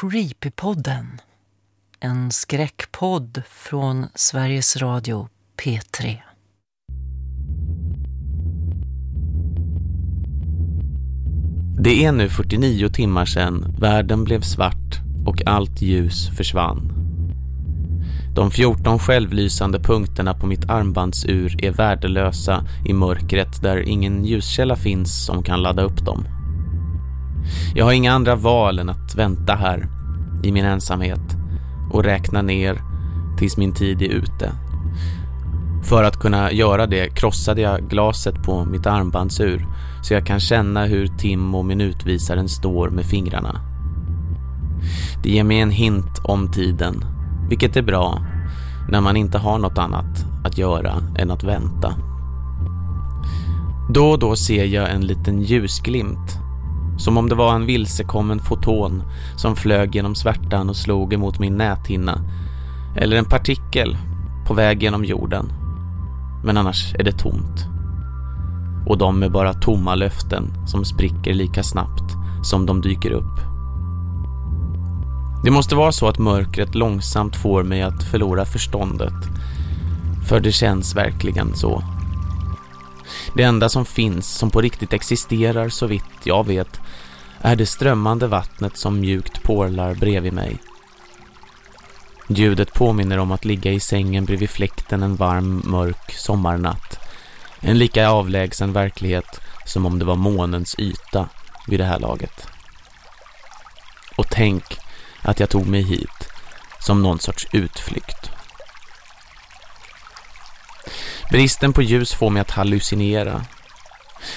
Creepypodden. En skräckpodd från Sveriges Radio P3. Det är nu 49 timmar sedan världen blev svart och allt ljus försvann. De 14 självlysande punkterna på mitt armbandsur är värdelösa i mörkret där ingen ljuskälla finns som kan ladda upp dem. Jag har inga andra val än att vänta här i min ensamhet och räkna ner tills min tid är ute. För att kunna göra det krossade jag glaset på mitt armbandsur så jag kan känna hur tim- och minutvisaren står med fingrarna. Det ger mig en hint om tiden, vilket är bra när man inte har något annat att göra än att vänta. Då och då ser jag en liten ljusglimt, som om det var en vilsekommen foton som flög genom svärtan och slog emot min näthinna, eller en partikel på väg genom jorden. Men annars är det tomt. Och de är bara tomma löften som spricker lika snabbt som de dyker upp. Det måste vara så att mörkret långsamt får mig att förlora förståndet. För det känns verkligen så. Det enda som finns, som på riktigt existerar så vitt jag vet, är det strömmande vattnet som mjukt porlar bredvid mig. Ljudet påminner om att ligga i sängen bredvid fläkten en varm, mörk sommarnatt. En lika avlägsen verklighet som om det var månens yta vid det här laget. Och tänk att jag tog mig hit som någon sorts utflykt. Bristen på ljus får mig att hallucinera.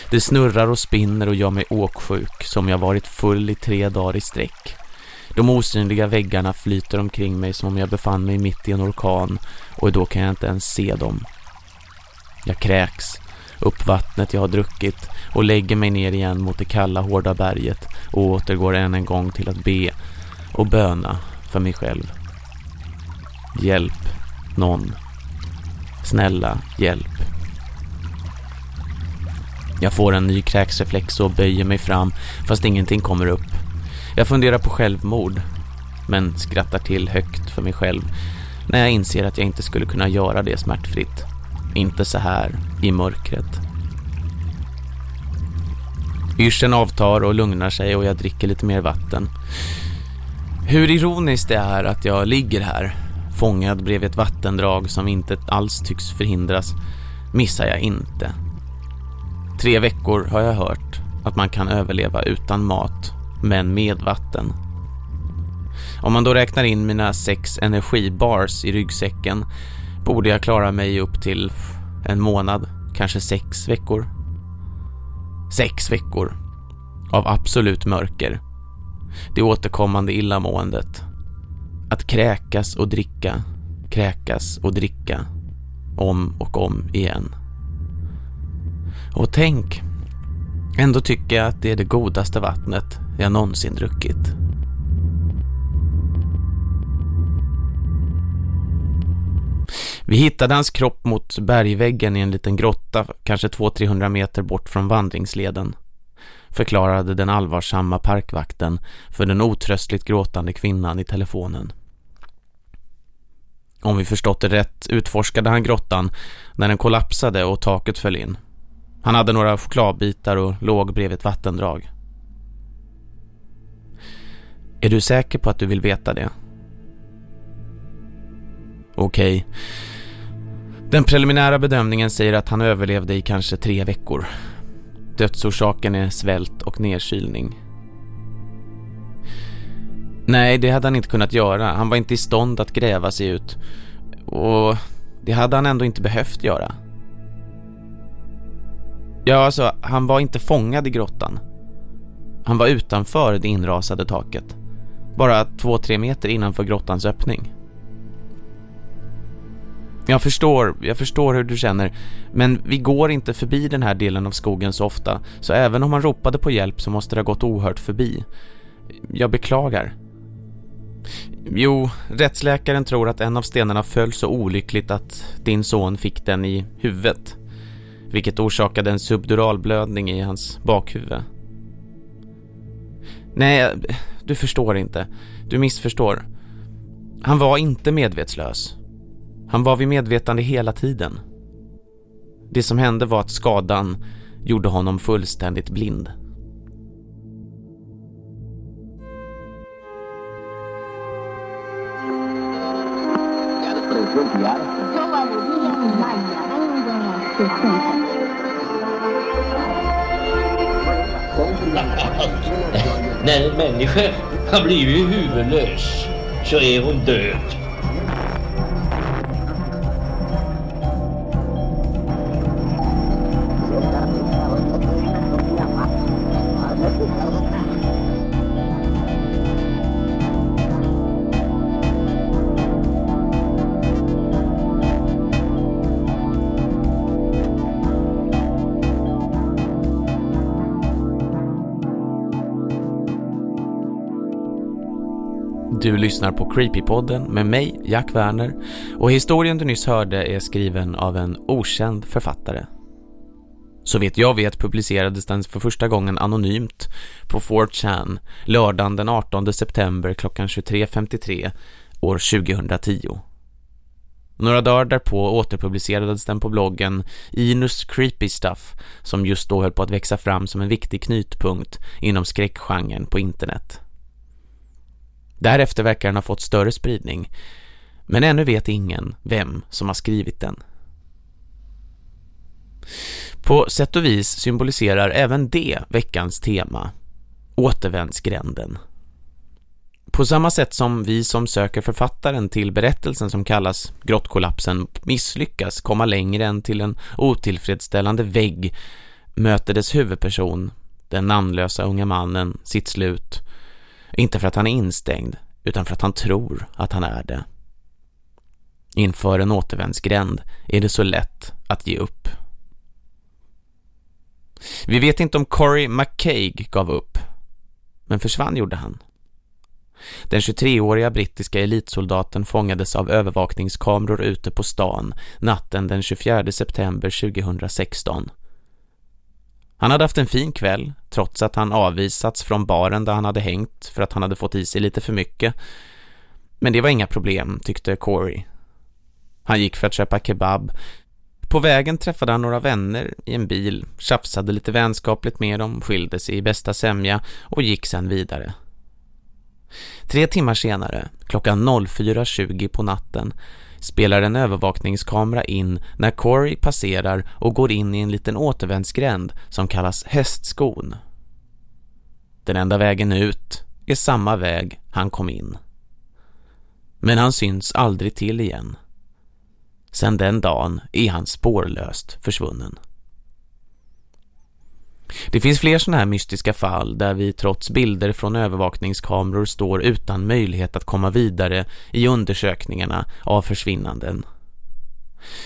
Det snurrar och spinner och gör mig åksjuk som jag varit full i tre dagar i sträck. De osynliga väggarna flyter omkring mig som om jag befann mig mitt i en orkan och då kan jag inte ens se dem. Jag kräks upp vattnet jag har druckit och lägger mig ner igen mot det kalla hårda berget och återgår än en gång till att be och böna för mig själv. Hjälp någon. Snälla, hjälp. Jag får en ny kräksreflex och böjer mig fram fast ingenting kommer upp. Jag funderar på självmord men skrattar till högt för mig själv när jag inser att jag inte skulle kunna göra det smärtfritt. Inte så här i mörkret. Yrseln avtar och lugnar sig och jag dricker lite mer vatten. Hur ironiskt det är att jag ligger här, fångad bredvid ett vattendrag som inte alls tycks förhindras, missar jag inte. Tre veckor har jag hört att man kan överleva utan mat, men med vatten. Om man då räknar in mina sex energibars i ryggsäcken borde jag klara mig upp till en månad, kanske sex veckor. Sex veckor av absolut mörker det återkommande illamåendet. Att kräkas och dricka, kräkas och dricka, om och om igen. Och tänk, ändå tycker jag att det är det godaste vattnet jag någonsin druckit. Vi hittade hans kropp mot bergväggen i en liten grotta, kanske 200-300 meter bort från vandringsleden förklarade den allvarsamma parkvakten för den otröstligt gråtande kvinnan i telefonen. Om vi förstått det rätt utforskade han grottan när den kollapsade och taket föll in. Han hade några chokladbitar och låg bredvid ett vattendrag. Är du säker på att du vill veta det? Okej. Okay. Den preliminära bedömningen säger att han överlevde i kanske tre veckor. Dödsorsaken är svält och nedkylning. Nej, det hade han inte kunnat göra. Han var inte i stånd att gräva sig ut. Och det hade han ändå inte behövt göra. Ja, alltså, han var inte fångad i grottan. Han var utanför det inrasade taket. Bara två-tre meter innanför grottans öppning. Jag förstår, jag förstår hur du känner. Men vi går inte förbi den här delen av skogen så ofta. Så även om han ropade på hjälp så måste det ha gått ohört förbi. Jag beklagar. Jo, rättsläkaren tror att en av stenarna föll så olyckligt att din son fick den i huvudet. Vilket orsakade en subduralblödning i hans bakhuvud. Nej, du förstår inte. Du missförstår. Han var inte medvetslös. Han var vid medvetande hela tiden. Det som hände var att skadan gjorde honom fullständigt blind. När en människa har blivit huvudlös så är hon död. Du lyssnar på Creepypodden med mig, Jack Werner, och historien du nyss hörde är skriven av en okänd författare. Så vet jag vet publicerades den för första gången anonymt på 4chan lördagen den 18 september klockan 23.53 år 2010. Några dagar därpå återpublicerades den på bloggen Inus Creepy Stuff som just då höll på att växa fram som en viktig knytpunkt inom skräckgenren på internet. Därefter verkar den ha fått större spridning, men ännu vet ingen vem som har skrivit den. På sätt och vis symboliserar även det veckans tema, återvändsgränden. På samma sätt som vi som söker författaren till berättelsen som kallas grottkollapsen misslyckas komma längre än till en otillfredsställande vägg möter dess huvudperson, den namnlösa unga mannen, sitt slut inte för att han är instängd, utan för att han tror att han är det. Inför en återvändsgränd är det så lätt att ge upp. Vi vet inte om Corey McCaig gav upp, men försvann gjorde han. Den 23-åriga brittiska elitsoldaten fångades av övervakningskameror ute på stan natten den 24 september 2016 han hade haft en fin kväll, trots att han avvisats från baren där han hade hängt för att han hade fått i sig lite för mycket. Men det var inga problem, tyckte Corey. Han gick för att köpa kebab. På vägen träffade han några vänner i en bil, tjafsade lite vänskapligt med dem, skilde sig i bästa sämja och gick sen vidare. Tre timmar senare, klockan 04.20 på natten, spelar en övervakningskamera in när Corey passerar och går in i en liten återvändsgränd som kallas hästskon. Den enda vägen ut är samma väg han kom in. Men han syns aldrig till igen. Sedan den dagen är han spårlöst försvunnen. Det finns fler sådana här mystiska fall där vi trots bilder från övervakningskameror står utan möjlighet att komma vidare i undersökningarna av försvinnanden.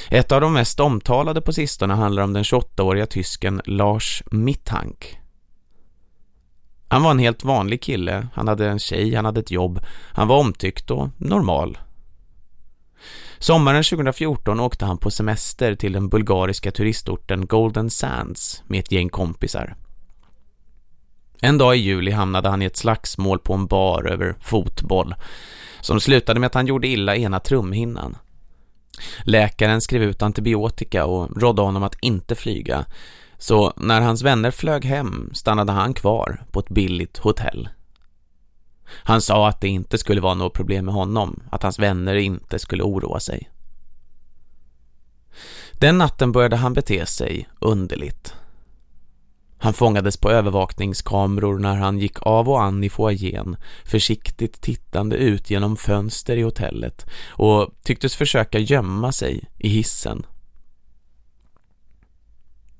Ett av de mest omtalade på sistone handlar om den 28-åriga tysken Lars Mittank. Han var en helt vanlig kille, han hade en tjej, han hade ett jobb, han var omtyckt och normal. Sommaren 2014 åkte han på semester till den bulgariska turistorten Golden Sands med ett gäng kompisar. En dag i juli hamnade han i ett slagsmål på en bar över fotboll som slutade med att han gjorde illa ena trumhinnan. Läkaren skrev ut antibiotika och rådde honom att inte flyga så när hans vänner flög hem stannade han kvar på ett billigt hotell. Han sa att det inte skulle vara något problem med honom, att hans vänner inte skulle oroa sig. Den natten började han bete sig underligt. Han fångades på övervakningskameror när han gick av och an i foajén, försiktigt tittande ut genom fönster i hotellet och tycktes försöka gömma sig i hissen.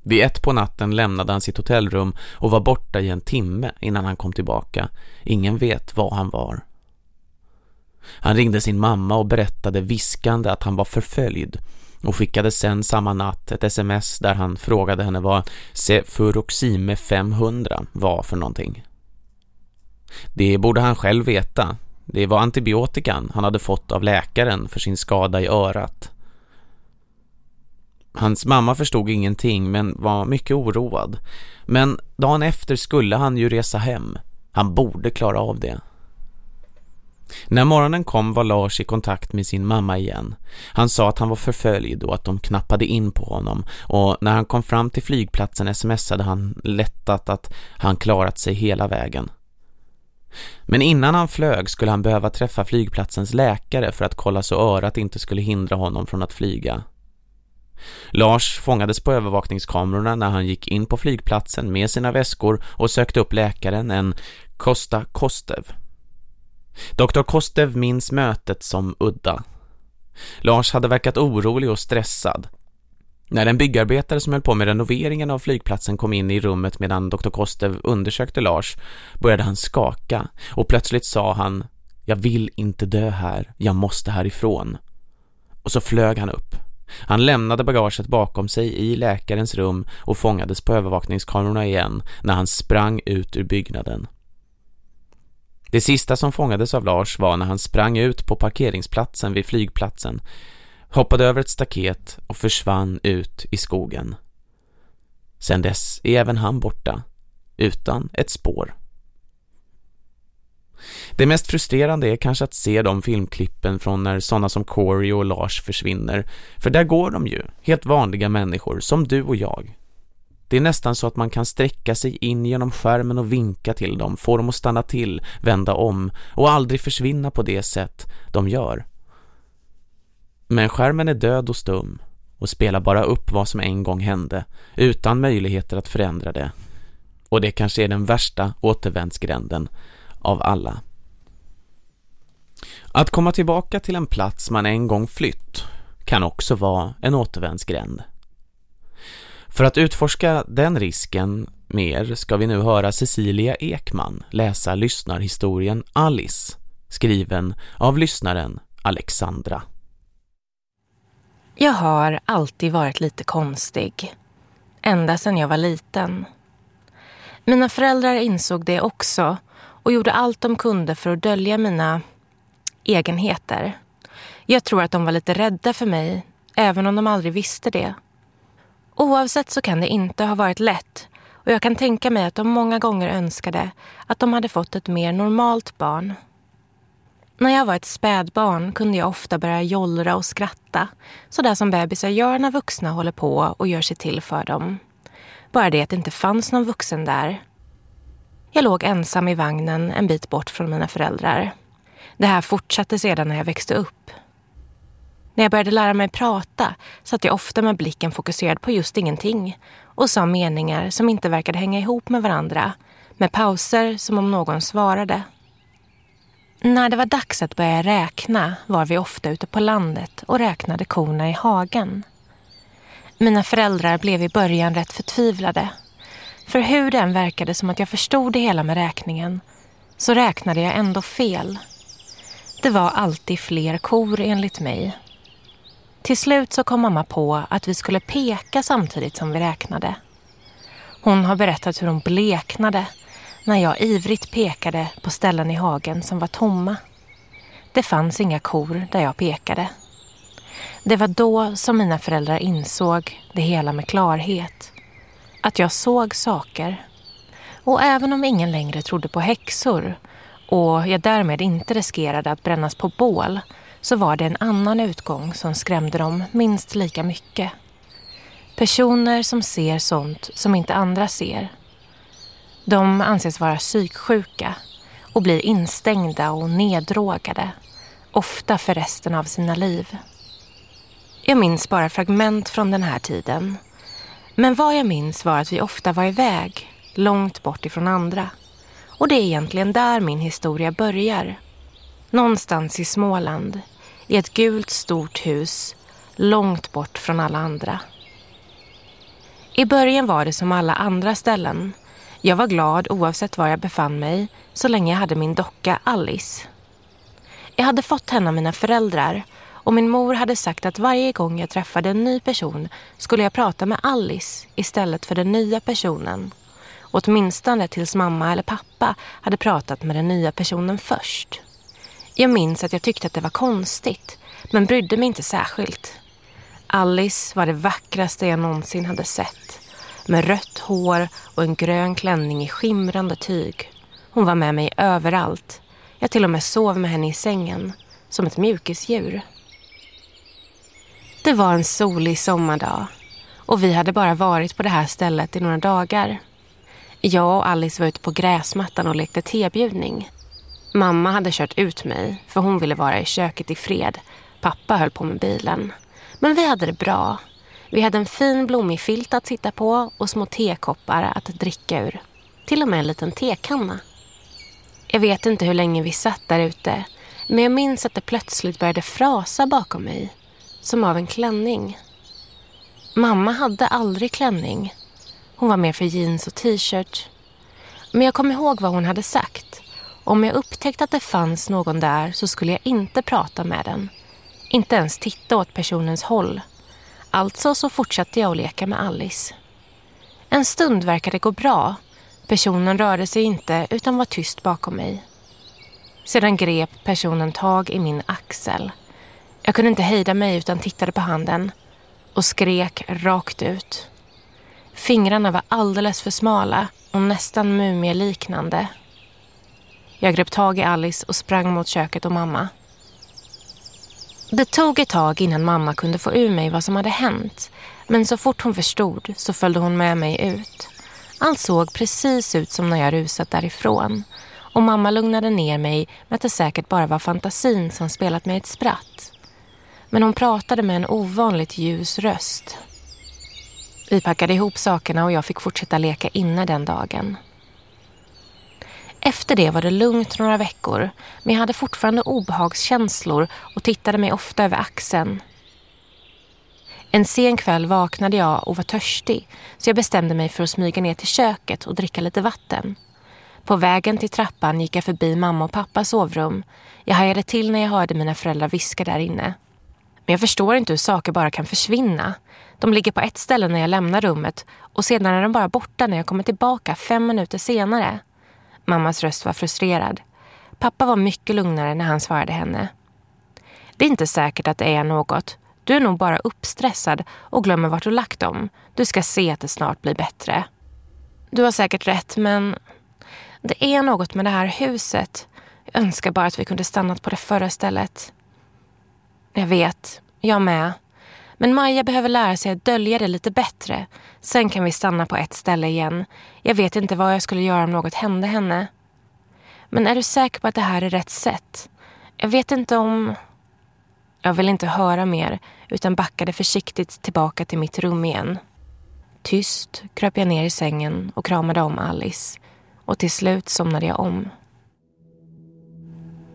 Vid ett på natten lämnade han sitt hotellrum och var borta i en timme innan han kom tillbaka. Ingen vet var han var. Han ringde sin mamma och berättade viskande att han var förföljd och skickade sen samma natt ett sms där han frågade henne vad Sefuroxime 500 var för någonting. Det borde han själv veta. Det var antibiotikan han hade fått av läkaren för sin skada i örat. Hans mamma förstod ingenting men var mycket oroad. Men dagen efter skulle han ju resa hem. Han borde klara av det. När morgonen kom var Lars i kontakt med sin mamma igen. Han sa att han var förföljd och att de knappade in på honom och när han kom fram till flygplatsen smsade han lättat att han klarat sig hela vägen. Men innan han flög skulle han behöva träffa flygplatsens läkare för att kolla så örat inte skulle hindra honom från att flyga. Lars fångades på övervakningskamerorna när han gick in på flygplatsen med sina väskor och sökte upp läkaren, en Kosta Kostev. Dr. Kostev minns mötet som udda. Lars hade verkat orolig och stressad. När en byggarbetare som höll på med renoveringen av flygplatsen kom in i rummet medan Dr. Kostev undersökte Lars började han skaka och plötsligt sa han Jag vill inte dö här, jag måste härifrån. Och så flög han upp. Han lämnade bagaget bakom sig i läkarens rum och fångades på övervakningskamerorna igen när han sprang ut ur byggnaden. Det sista som fångades av Lars var när han sprang ut på parkeringsplatsen vid flygplatsen, hoppade över ett staket och försvann ut i skogen. Sen dess är även han borta, utan ett spår. Det mest frustrerande är kanske att se de filmklippen från när sådana som Corey och Lars försvinner. För där går de ju, helt vanliga människor, som du och jag. Det är nästan så att man kan sträcka sig in genom skärmen och vinka till dem, få dem att stanna till, vända om och aldrig försvinna på det sätt de gör. Men skärmen är död och stum och spelar bara upp vad som en gång hände utan möjligheter att förändra det. Och det kanske är den värsta återvändsgränden av alla. Att komma tillbaka till en plats man en gång flytt kan också vara en återvändsgränd. För att utforska den risken mer ska vi nu höra Cecilia Ekman läsa lyssnarhistorien Alice, skriven av lyssnaren Alexandra. Jag har alltid varit lite konstig. Ända sedan jag var liten. Mina föräldrar insåg det också och gjorde allt de kunde för att dölja mina egenheter. Jag tror att de var lite rädda för mig, även om de aldrig visste det. Oavsett så kan det inte ha varit lätt och jag kan tänka mig att de många gånger önskade att de hade fått ett mer normalt barn. När jag var ett spädbarn kunde jag ofta börja jollra och skratta sådär som bebisar gör när vuxna håller på och gör sig till för dem. Bara det att det inte fanns någon vuxen där. Jag låg ensam i vagnen en bit bort från mina föräldrar. Det här fortsatte sedan när jag växte upp. När jag började lära mig prata satt jag ofta med blicken fokuserad på just ingenting och sa meningar som inte verkade hänga ihop med varandra med pauser som om någon svarade. När det var dags att börja räkna var vi ofta ute på landet och räknade korna i hagen. Mina föräldrar blev i början rätt förtvivlade. För hur det än verkade som att jag förstod det hela med räkningen så räknade jag ändå fel. Det var alltid fler kor enligt mig till slut så kom mamma på att vi skulle peka samtidigt som vi räknade. Hon har berättat hur hon bleknade när jag ivrigt pekade på ställen i hagen som var tomma. Det fanns inga kor där jag pekade. Det var då som mina föräldrar insåg det hela med klarhet. Att jag såg saker. Och även om ingen längre trodde på häxor och jag därmed inte riskerade att brännas på bål så var det en annan utgång som skrämde dem minst lika mycket. Personer som ser sånt som inte andra ser. De anses vara psyksjuka och blir instängda och neddrogade, ofta för resten av sina liv. Jag minns bara fragment från den här tiden. Men vad jag minns var att vi ofta var iväg, långt bort ifrån andra. Och det är egentligen där min historia börjar. Någonstans i Småland, i ett gult stort hus långt bort från alla andra. I början var det som alla andra ställen. Jag var glad oavsett var jag befann mig så länge jag hade min docka Alice. Jag hade fått henne av mina föräldrar och min mor hade sagt att varje gång jag träffade en ny person skulle jag prata med Alice istället för den nya personen. Åtminstone tills mamma eller pappa hade pratat med den nya personen först. Jag minns att jag tyckte att det var konstigt, men brydde mig inte särskilt. Alice var det vackraste jag någonsin hade sett. Med rött hår och en grön klänning i skimrande tyg. Hon var med mig överallt. Jag till och med sov med henne i sängen, som ett mjukisdjur. Det var en solig sommardag och vi hade bara varit på det här stället i några dagar. Jag och Alice var ute på gräsmattan och lekte tebjudning. Mamma hade kört ut mig för hon ville vara i köket i fred. Pappa höll på med bilen. Men vi hade det bra. Vi hade en fin blommig filt att sitta på och små tekoppar att dricka ur. Till och med en liten tekanna. Jag vet inte hur länge vi satt där ute men jag minns att det plötsligt började frasa bakom mig. Som av en klänning. Mamma hade aldrig klänning. Hon var mer för jeans och t-shirt. Men jag kom ihåg vad hon hade sagt. Om jag upptäckte att det fanns någon där så skulle jag inte prata med den. Inte ens titta åt personens håll. Alltså så fortsatte jag att leka med Alice. En stund verkade gå bra. Personen rörde sig inte utan var tyst bakom mig. Sedan grep personen tag i min axel. Jag kunde inte hejda mig utan tittade på handen och skrek rakt ut. Fingrarna var alldeles för smala och nästan mumieliknande. Jag grep tag i Alice och sprang mot köket och mamma. Det tog ett tag innan mamma kunde få ur mig vad som hade hänt. Men så fort hon förstod så följde hon med mig ut. Allt såg precis ut som när jag rusat därifrån. Och mamma lugnade ner mig med att det säkert bara var fantasin som spelat mig ett spratt. Men hon pratade med en ovanligt ljus röst. Vi packade ihop sakerna och jag fick fortsätta leka inne den dagen. Efter det var det lugnt några veckor men jag hade fortfarande obehagskänslor och tittade mig ofta över axeln. En sen kväll vaknade jag och var törstig så jag bestämde mig för att smyga ner till köket och dricka lite vatten. På vägen till trappan gick jag förbi mamma och pappas sovrum. Jag hajade till när jag hörde mina föräldrar viska där inne. Men jag förstår inte hur saker bara kan försvinna. De ligger på ett ställe när jag lämnar rummet och sedan är de bara borta när jag kommer tillbaka fem minuter senare. Mammas röst var frustrerad. Pappa var mycket lugnare när han svarade henne. Det är inte säkert att det är något. Du är nog bara uppstressad och glömmer vart du lagt dem. Du ska se att det snart blir bättre. Du har säkert rätt, men det är något med det här huset. Jag önskar bara att vi kunde stannat på det förra stället. Jag vet, jag med. Men Maja behöver lära sig att dölja det lite bättre. Sen kan vi stanna på ett ställe igen. Jag vet inte vad jag skulle göra om något hände henne. Men är du säker på att det här är rätt sätt? Jag vet inte om... Jag vill inte höra mer utan backade försiktigt tillbaka till mitt rum igen. Tyst kröp jag ner i sängen och kramade om Alice. Och till slut somnade jag om.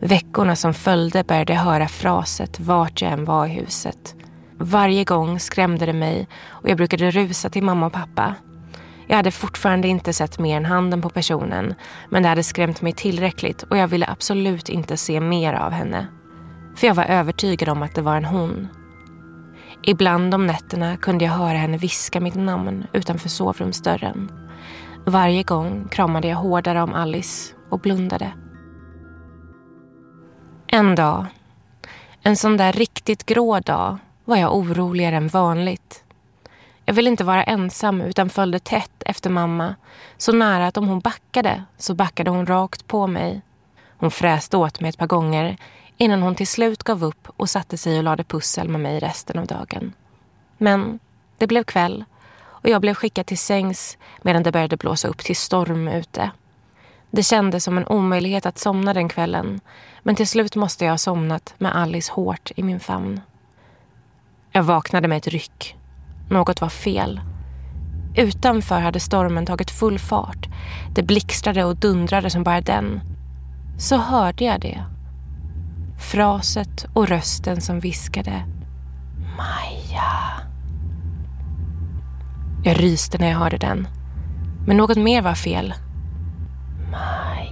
Veckorna som följde började jag höra fraset vart jag än var i huset. Varje gång skrämde det mig och jag brukade rusa till mamma och pappa. Jag hade fortfarande inte sett mer än handen på personen men det hade skrämt mig tillräckligt och jag ville absolut inte se mer av henne. För jag var övertygad om att det var en hon. Ibland om nätterna kunde jag höra henne viska mitt namn utanför sovrumsdörren. Varje gång kramade jag hårdare om Alice och blundade. En dag, en sån där riktigt grå dag, var jag oroligare än vanligt. Jag ville inte vara ensam utan följde tätt efter mamma. Så nära att om hon backade så backade hon rakt på mig. Hon fräste åt mig ett par gånger innan hon till slut gav upp och satte sig och lade pussel med mig resten av dagen. Men det blev kväll och jag blev skickad till sängs medan det började blåsa upp till storm ute. Det kändes som en omöjlighet att somna den kvällen men till slut måste jag ha somnat med Alice hårt i min famn. Jag vaknade med ett ryck. Något var fel. Utanför hade stormen tagit full fart. Det blixtrade och dundrade som bara den. Så hörde jag det. Fraset och rösten som viskade Maja. Jag ryste när jag hörde den. Men något mer var fel. Maja.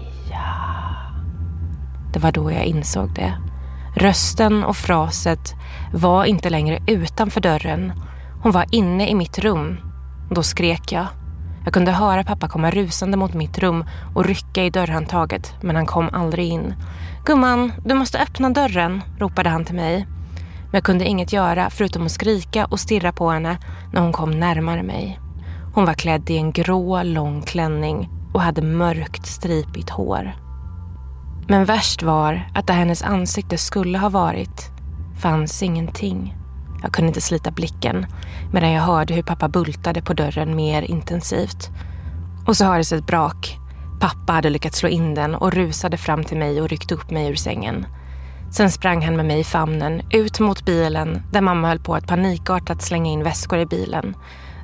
Det var då jag insåg det. Rösten och fraset var inte längre utanför dörren. Hon var inne i mitt rum. Då skrek jag. Jag kunde höra pappa komma rusande mot mitt rum och rycka i dörrhandtaget, men han kom aldrig in. Gumman, du måste öppna dörren, ropade han till mig. Men jag kunde inget göra förutom att skrika och stirra på henne när hon kom närmare mig. Hon var klädd i en grå, lång klänning och hade mörkt stripigt hår. Men värst var att där hennes ansikte skulle ha varit fanns ingenting. Jag kunde inte slita blicken medan jag hörde hur pappa bultade på dörren mer intensivt. Och så hördes ett brak. Pappa hade lyckats slå in den och rusade fram till mig och ryckte upp mig ur sängen. Sen sprang han med mig i famnen ut mot bilen där mamma höll på att panikartat slänga in väskor i bilen.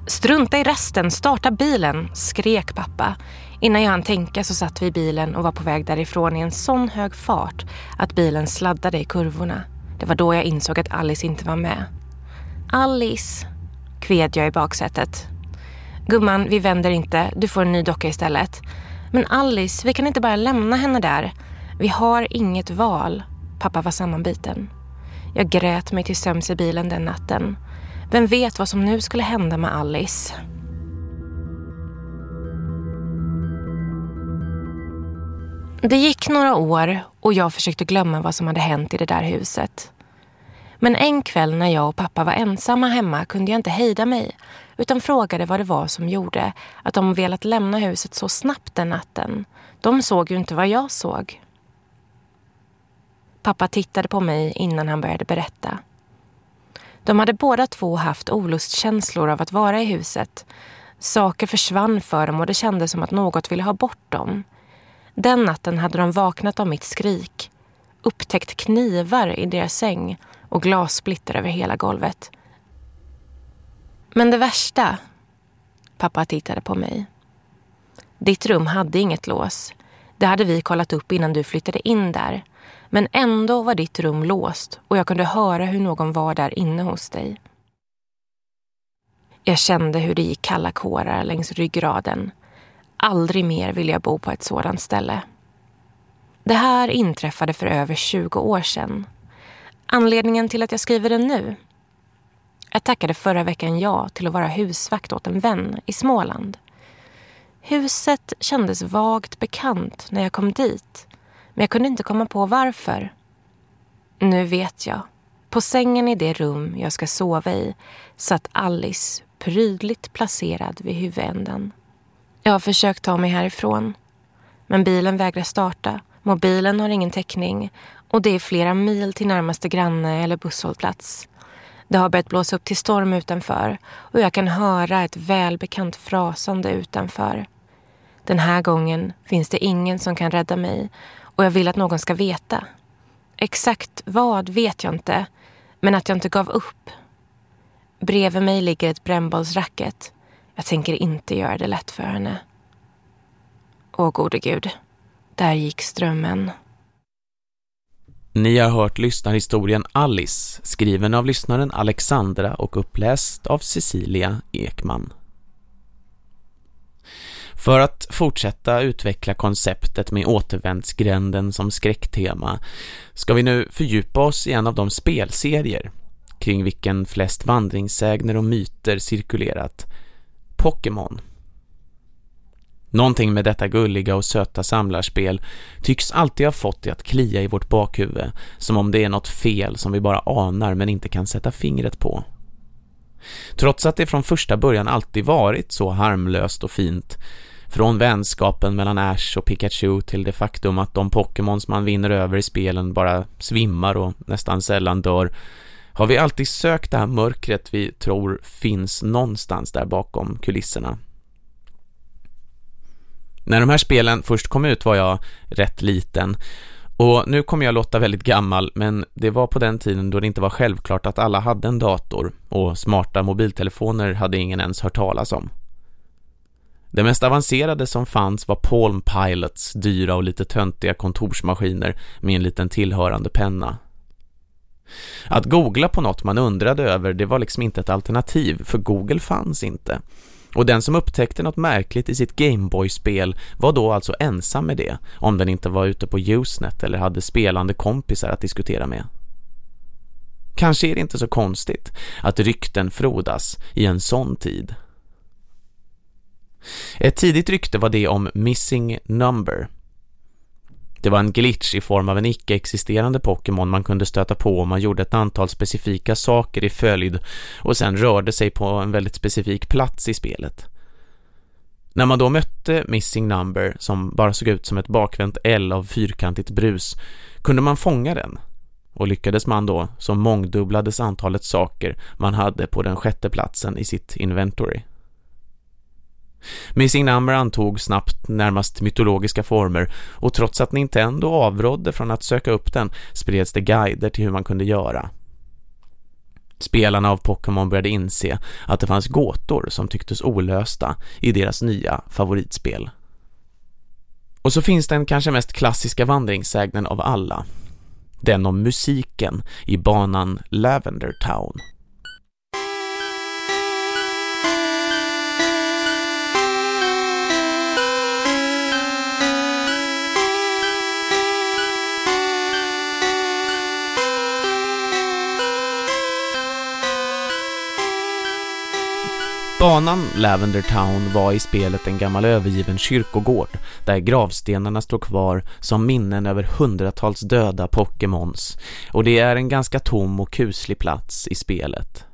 Strunta i resten, starta bilen, skrek pappa. Innan jag hann tänka så satt vi i bilen och var på väg därifrån i en sån hög fart att bilen sladdade i kurvorna. Det var då jag insåg att Alice inte var med. Alice, kved jag i baksätet. Gumman, vi vänder inte. Du får en ny docka istället. Men Alice, vi kan inte bara lämna henne där. Vi har inget val. Pappa var sammanbiten. Jag grät mig till sömns i bilen den natten. Vem vet vad som nu skulle hända med Alice? Det gick några år och jag försökte glömma vad som hade hänt i det där huset. Men en kväll när jag och pappa var ensamma hemma kunde jag inte hejda mig utan frågade vad det var som gjorde att de velat lämna huset så snabbt den natten. De såg ju inte vad jag såg. Pappa tittade på mig innan han började berätta. De hade båda två haft olustkänslor av att vara i huset. Saker försvann för dem och det kändes som att något ville ha bort dem. Den natten hade de vaknat av mitt skrik, upptäckt knivar i deras säng och glassplitter över hela golvet. Men det värsta... Pappa tittade på mig. Ditt rum hade inget lås. Det hade vi kollat upp innan du flyttade in där. Men ändå var ditt rum låst och jag kunde höra hur någon var där inne hos dig. Jag kände hur det gick kalla kårar längs ryggraden. Aldrig mer vill jag bo på ett sådant ställe. Det här inträffade för över 20 år sedan. Anledningen till att jag skriver den nu? Jag tackade förra veckan ja till att vara husvakt åt en vän i Småland. Huset kändes vagt bekant när jag kom dit men jag kunde inte komma på varför. Nu vet jag. På sängen i det rum jag ska sova i satt Alice prydligt placerad vid huvudänden. Jag har försökt ta mig härifrån. Men bilen vägrar starta. Mobilen har ingen täckning och det är flera mil till närmaste granne eller busshållplats. Det har börjat blåsa upp till storm utanför och jag kan höra ett välbekant frasande utanför. Den här gången finns det ingen som kan rädda mig och jag vill att någon ska veta. Exakt vad vet jag inte, men att jag inte gav upp. Bredvid mig ligger ett brännbollsracket. Jag tänker inte göra det lätt för henne. Åh gode gud, där gick strömmen. Ni har hört lyssnarhistorien Alice, skriven av lyssnaren Alexandra och uppläst av Cecilia Ekman. För att fortsätta utveckla konceptet med återvändsgränden som skräcktema ska vi nu fördjupa oss i en av de spelserier kring vilken flest vandringssägner och myter cirkulerat, Pokémon. Någonting med detta gulliga och söta samlarspel tycks alltid ha fått det att klia i vårt bakhuvud, som om det är något fel som vi bara anar men inte kan sätta fingret på. Trots att det från första början alltid varit så harmlöst och fint, från vänskapen mellan Ash och Pikachu till det faktum att de Pokémons man vinner över i spelen bara svimmar och nästan sällan dör, har vi alltid sökt det här mörkret vi tror finns någonstans där bakom kulisserna. När de här spelen först kom ut var jag rätt liten och nu kommer jag låta väldigt gammal men det var på den tiden då det inte var självklart att alla hade en dator och smarta mobiltelefoner hade ingen ens hört talas om. Det mest avancerade som fanns var Palm Pilots dyra och lite töntiga kontorsmaskiner med en liten tillhörande penna. Att googla på något man undrade över det var liksom inte ett alternativ för Google fanns inte. Och den som upptäckte något märkligt i sitt Gameboy-spel var då alltså ensam med det om den inte var ute på Usenet eller hade spelande kompisar att diskutera med. Kanske är det inte så konstigt att rykten frodas i en sån tid. Ett tidigt rykte var det om Missing Number. Det var en glitch i form av en icke-existerande Pokémon man kunde stöta på om man gjorde ett antal specifika saker i följd och sen rörde sig på en väldigt specifik plats i spelet. När man då mötte Missing Number som bara såg ut som ett bakvänt L av fyrkantigt brus kunde man fånga den. Och lyckades man då så mångdubblades antalet saker man hade på den sjätte platsen i sitt inventory. Missing Number antog snabbt närmast mytologiska former och trots att Nintendo avrådde från att söka upp den spreds det guider till hur man kunde göra. Spelarna av Pokémon började inse att det fanns gåtor som tycktes olösta i deras nya favoritspel. Och så finns den kanske mest klassiska vandringssägnen av alla. Den om musiken i banan Lavender Town. Banan Lavender Town var i spelet en gammal övergiven kyrkogård där gravstenarna står kvar som minnen över hundratals döda Pokémons och det är en ganska tom och kuslig plats i spelet.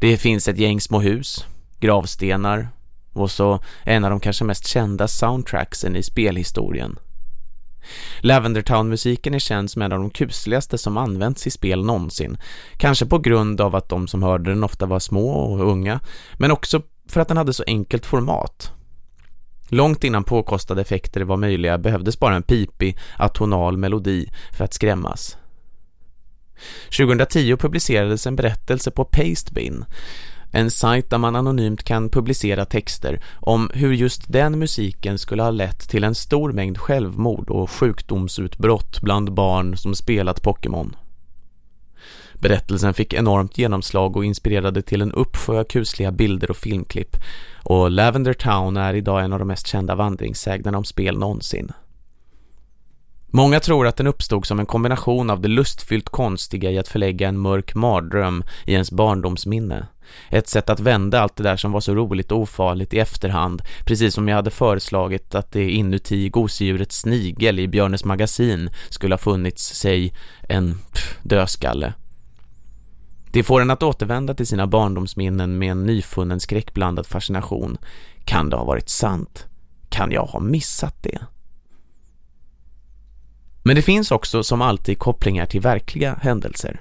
Det finns ett gäng små hus, gravstenar och så en av de kanske mest kända soundtracksen i spelhistorien. Lavender Town-musiken är känd som en av de kusligaste som använts i spel någonsin. Kanske på grund av att de som hörde den ofta var små och unga, men också för att den hade så enkelt format. Långt innan påkostade effekter var möjliga behövdes bara en pipig, atonal melodi för att skrämmas. 2010 publicerades en berättelse på Pastebin en sajt där man anonymt kan publicera texter om hur just den musiken skulle ha lett till en stor mängd självmord och sjukdomsutbrott bland barn som spelat Pokémon. Berättelsen fick enormt genomslag och inspirerade till en uppsjö kusliga bilder och filmklipp och Lavender Town är idag en av de mest kända vandringssägnerna om spel någonsin. Många tror att den uppstod som en kombination av det lustfyllt konstiga i att förlägga en mörk mardröm i ens barndomsminne. Ett sätt att vända allt det där som var så roligt och ofarligt i efterhand, precis som jag hade föreslagit att det inuti gosedjurets snigel i Björnes magasin skulle ha funnits, sig en pff, dödskalle. Det får en att återvända till sina barndomsminnen med en nyfunnen skräckblandad fascination. Kan det ha varit sant? Kan jag ha missat det? Men det finns också som alltid kopplingar till verkliga händelser.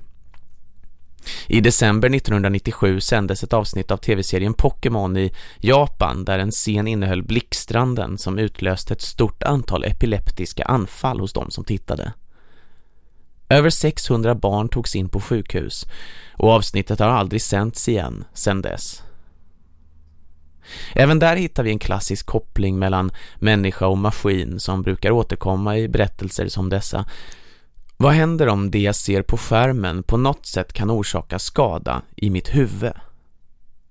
I december 1997 sändes ett avsnitt av tv-serien Pokémon i Japan där en scen innehöll blickstranden som utlöste ett stort antal epileptiska anfall hos de som tittade. Över 600 barn togs in på sjukhus och avsnittet har aldrig sänts igen sedan dess. Även där hittar vi en klassisk koppling mellan människa och maskin som brukar återkomma i berättelser som dessa. Vad händer om det jag ser på skärmen på något sätt kan orsaka skada i mitt huvud?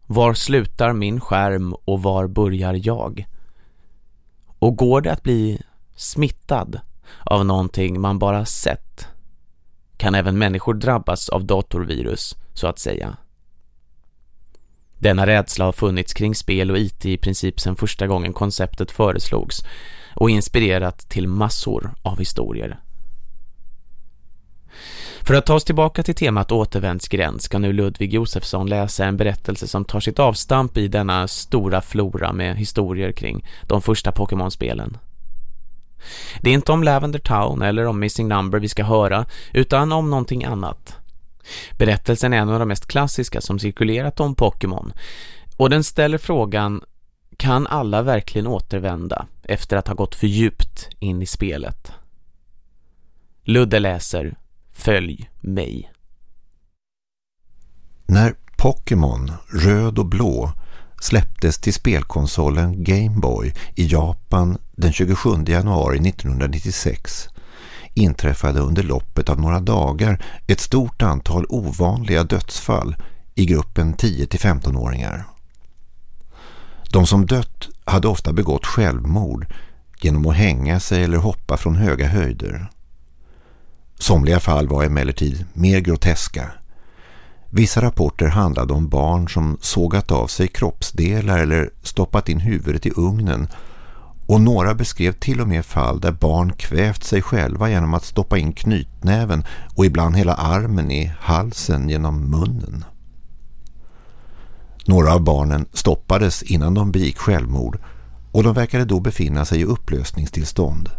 Var slutar min skärm och var börjar jag? Och går det att bli smittad av någonting man bara sett? Kan även människor drabbas av datorvirus, så att säga? Denna rädsla har funnits kring spel och IT i princip sedan första gången konceptet föreslogs och inspirerat till massor av historier. För att ta oss tillbaka till temat återvändsgräns ska nu Ludvig Josefsson läsa en berättelse som tar sitt avstamp i denna stora flora med historier kring de första Pokémon-spelen. Det är inte om Lavender Town eller om Missing Number vi ska höra utan om någonting annat. Berättelsen är en av de mest klassiska som cirkulerat om Pokémon och den ställer frågan kan alla verkligen återvända efter att ha gått för djupt in i spelet? Ludde läser Följ mig. När Pokémon röd och blå släpptes till spelkonsolen Game Boy i Japan den 27 januari 1996 inträffade under loppet av några dagar ett stort antal ovanliga dödsfall i gruppen 10-15-åringar. De som dött hade ofta begått självmord genom att hänga sig eller hoppa från höga höjder. Somliga fall var emellertid mer groteska. Vissa rapporter handlade om barn som sågat av sig kroppsdelar eller stoppat in huvudet i ugnen och några beskrev till och med fall där barn kvävt sig själva genom att stoppa in knytnäven och ibland hela armen i halsen genom munnen. Några av barnen stoppades innan de begick självmord och de verkade då befinna sig i upplösningstillstånd.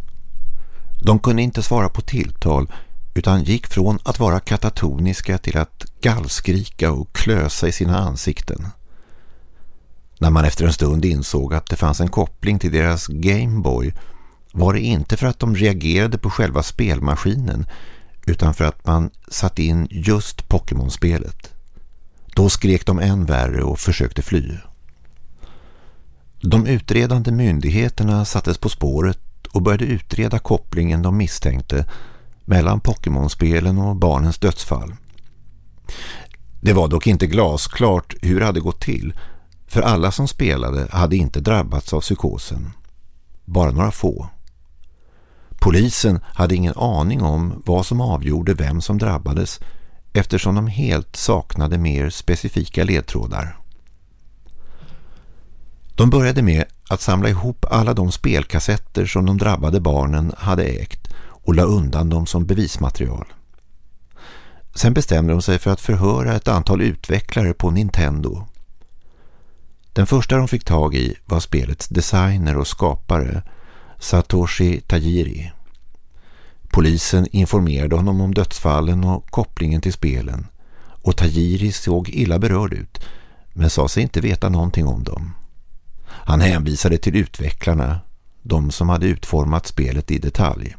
De kunde inte svara på tilltal utan gick från att vara katatoniska till att gallskrika och klösa i sina ansikten. När man efter en stund insåg att det fanns en koppling till deras Gameboy var det inte för att de reagerade på själva spelmaskinen utan för att man satt in just Pokémon-spelet. Då skrek de än värre och försökte fly. De utredande myndigheterna sattes på spåret och började utreda kopplingen de misstänkte mellan Pokémon-spelen och barnens dödsfall. Det var dock inte glasklart hur det hade gått till för alla som spelade hade inte drabbats av psykosen. Bara några få. Polisen hade ingen aning om vad som avgjorde vem som drabbades eftersom de helt saknade mer specifika ledtrådar. De började med att samla ihop alla de spelkassetter som de drabbade barnen hade ägt och la undan dem som bevismaterial. Sen bestämde de sig för att förhöra ett antal utvecklare på Nintendo. Den första de fick tag i var spelets designer och skapare Satoshi Tajiri. Polisen informerade honom om dödsfallen och kopplingen till spelen och Tajiri såg illa berörd ut men sa sig inte veta någonting om dem. Han hänvisade till utvecklarna, de som hade utformat spelet i detalj.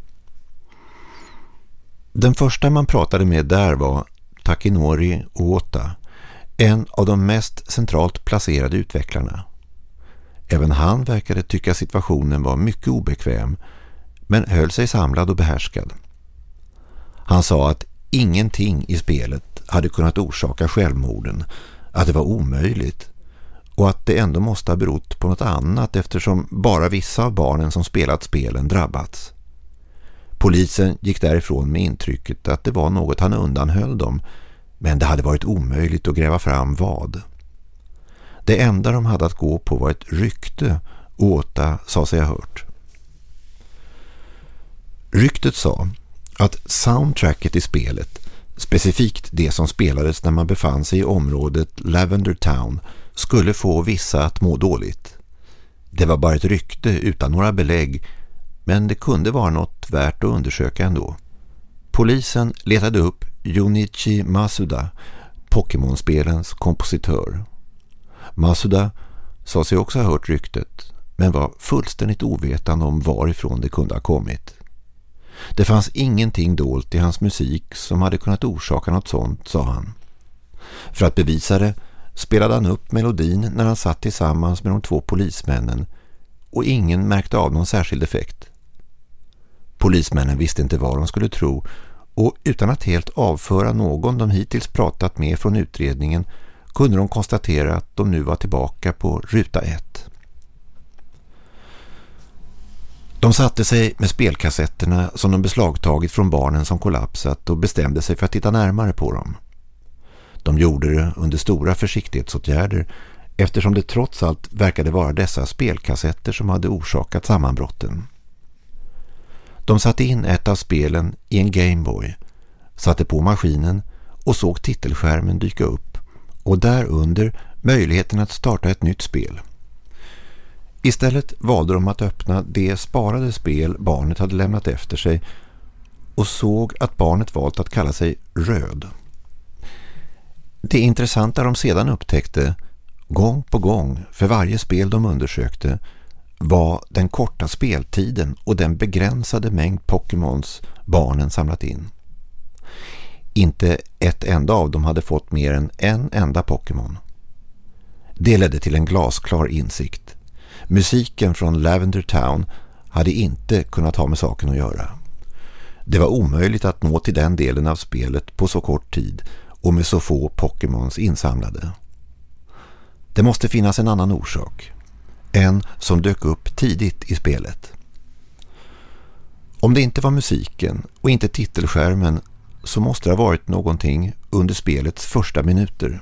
Den första man pratade med där var Takinori Ota, en av de mest centralt placerade utvecklarna. Även han verkade tycka situationen var mycket obekväm men höll sig samlad och behärskad. Han sa att ingenting i spelet hade kunnat orsaka självmorden, att det var omöjligt och att det ändå måste ha berott på något annat eftersom bara vissa av barnen som spelat spelen drabbats. Polisen gick därifrån med intrycket att det var något han undanhöll dem men det hade varit omöjligt att gräva fram vad. Det enda de hade att gå på var ett rykte Åta sa sig ha hört. Ryktet sa att soundtracket i spelet, specifikt det som spelades när man befann sig i området Lavender Town, skulle få vissa att må dåligt. Det var bara ett rykte utan några belägg men det kunde vara något värt att undersöka ändå. Polisen letade upp Junichi Masuda, Pokémon-spelens kompositör. Masuda sa sig också ha hört ryktet men var fullständigt ovetande om varifrån det kunde ha kommit. Det fanns ingenting dolt i hans musik som hade kunnat orsaka något sånt, sa han. För att bevisa det spelade han upp melodin när han satt tillsammans med de två polismännen och ingen märkte av någon särskild effekt. Polismännen visste inte vad de skulle tro och utan att helt avföra någon de hittills pratat med från utredningen kunde de konstatera att de nu var tillbaka på ruta 1. De satte sig med spelkassetterna som de beslagtagit från barnen som kollapsat och bestämde sig för att titta närmare på dem. De gjorde det under stora försiktighetsåtgärder eftersom det trots allt verkade vara dessa spelkassetter som hade orsakat sammanbrotten. De satte in ett av spelen i en Gameboy, satte på maskinen och såg titelskärmen dyka upp och därunder möjligheten att starta ett nytt spel. Istället valde de att öppna det sparade spel barnet hade lämnat efter sig och såg att barnet valt att kalla sig Röd. Det intressanta de sedan upptäckte, gång på gång för varje spel de undersökte, var den korta speltiden och den begränsade mängd Pokémons barnen samlat in. Inte ett enda av dem hade fått mer än en enda Pokémon. Det ledde till en glasklar insikt. Musiken från Lavender Town hade inte kunnat ha med saken att göra. Det var omöjligt att nå till den delen av spelet på så kort tid och med så få Pokémons insamlade. Det måste finnas en annan orsak. En som dök upp tidigt i spelet. Om det inte var musiken och inte titelskärmen så måste det ha varit någonting under spelets första minuter.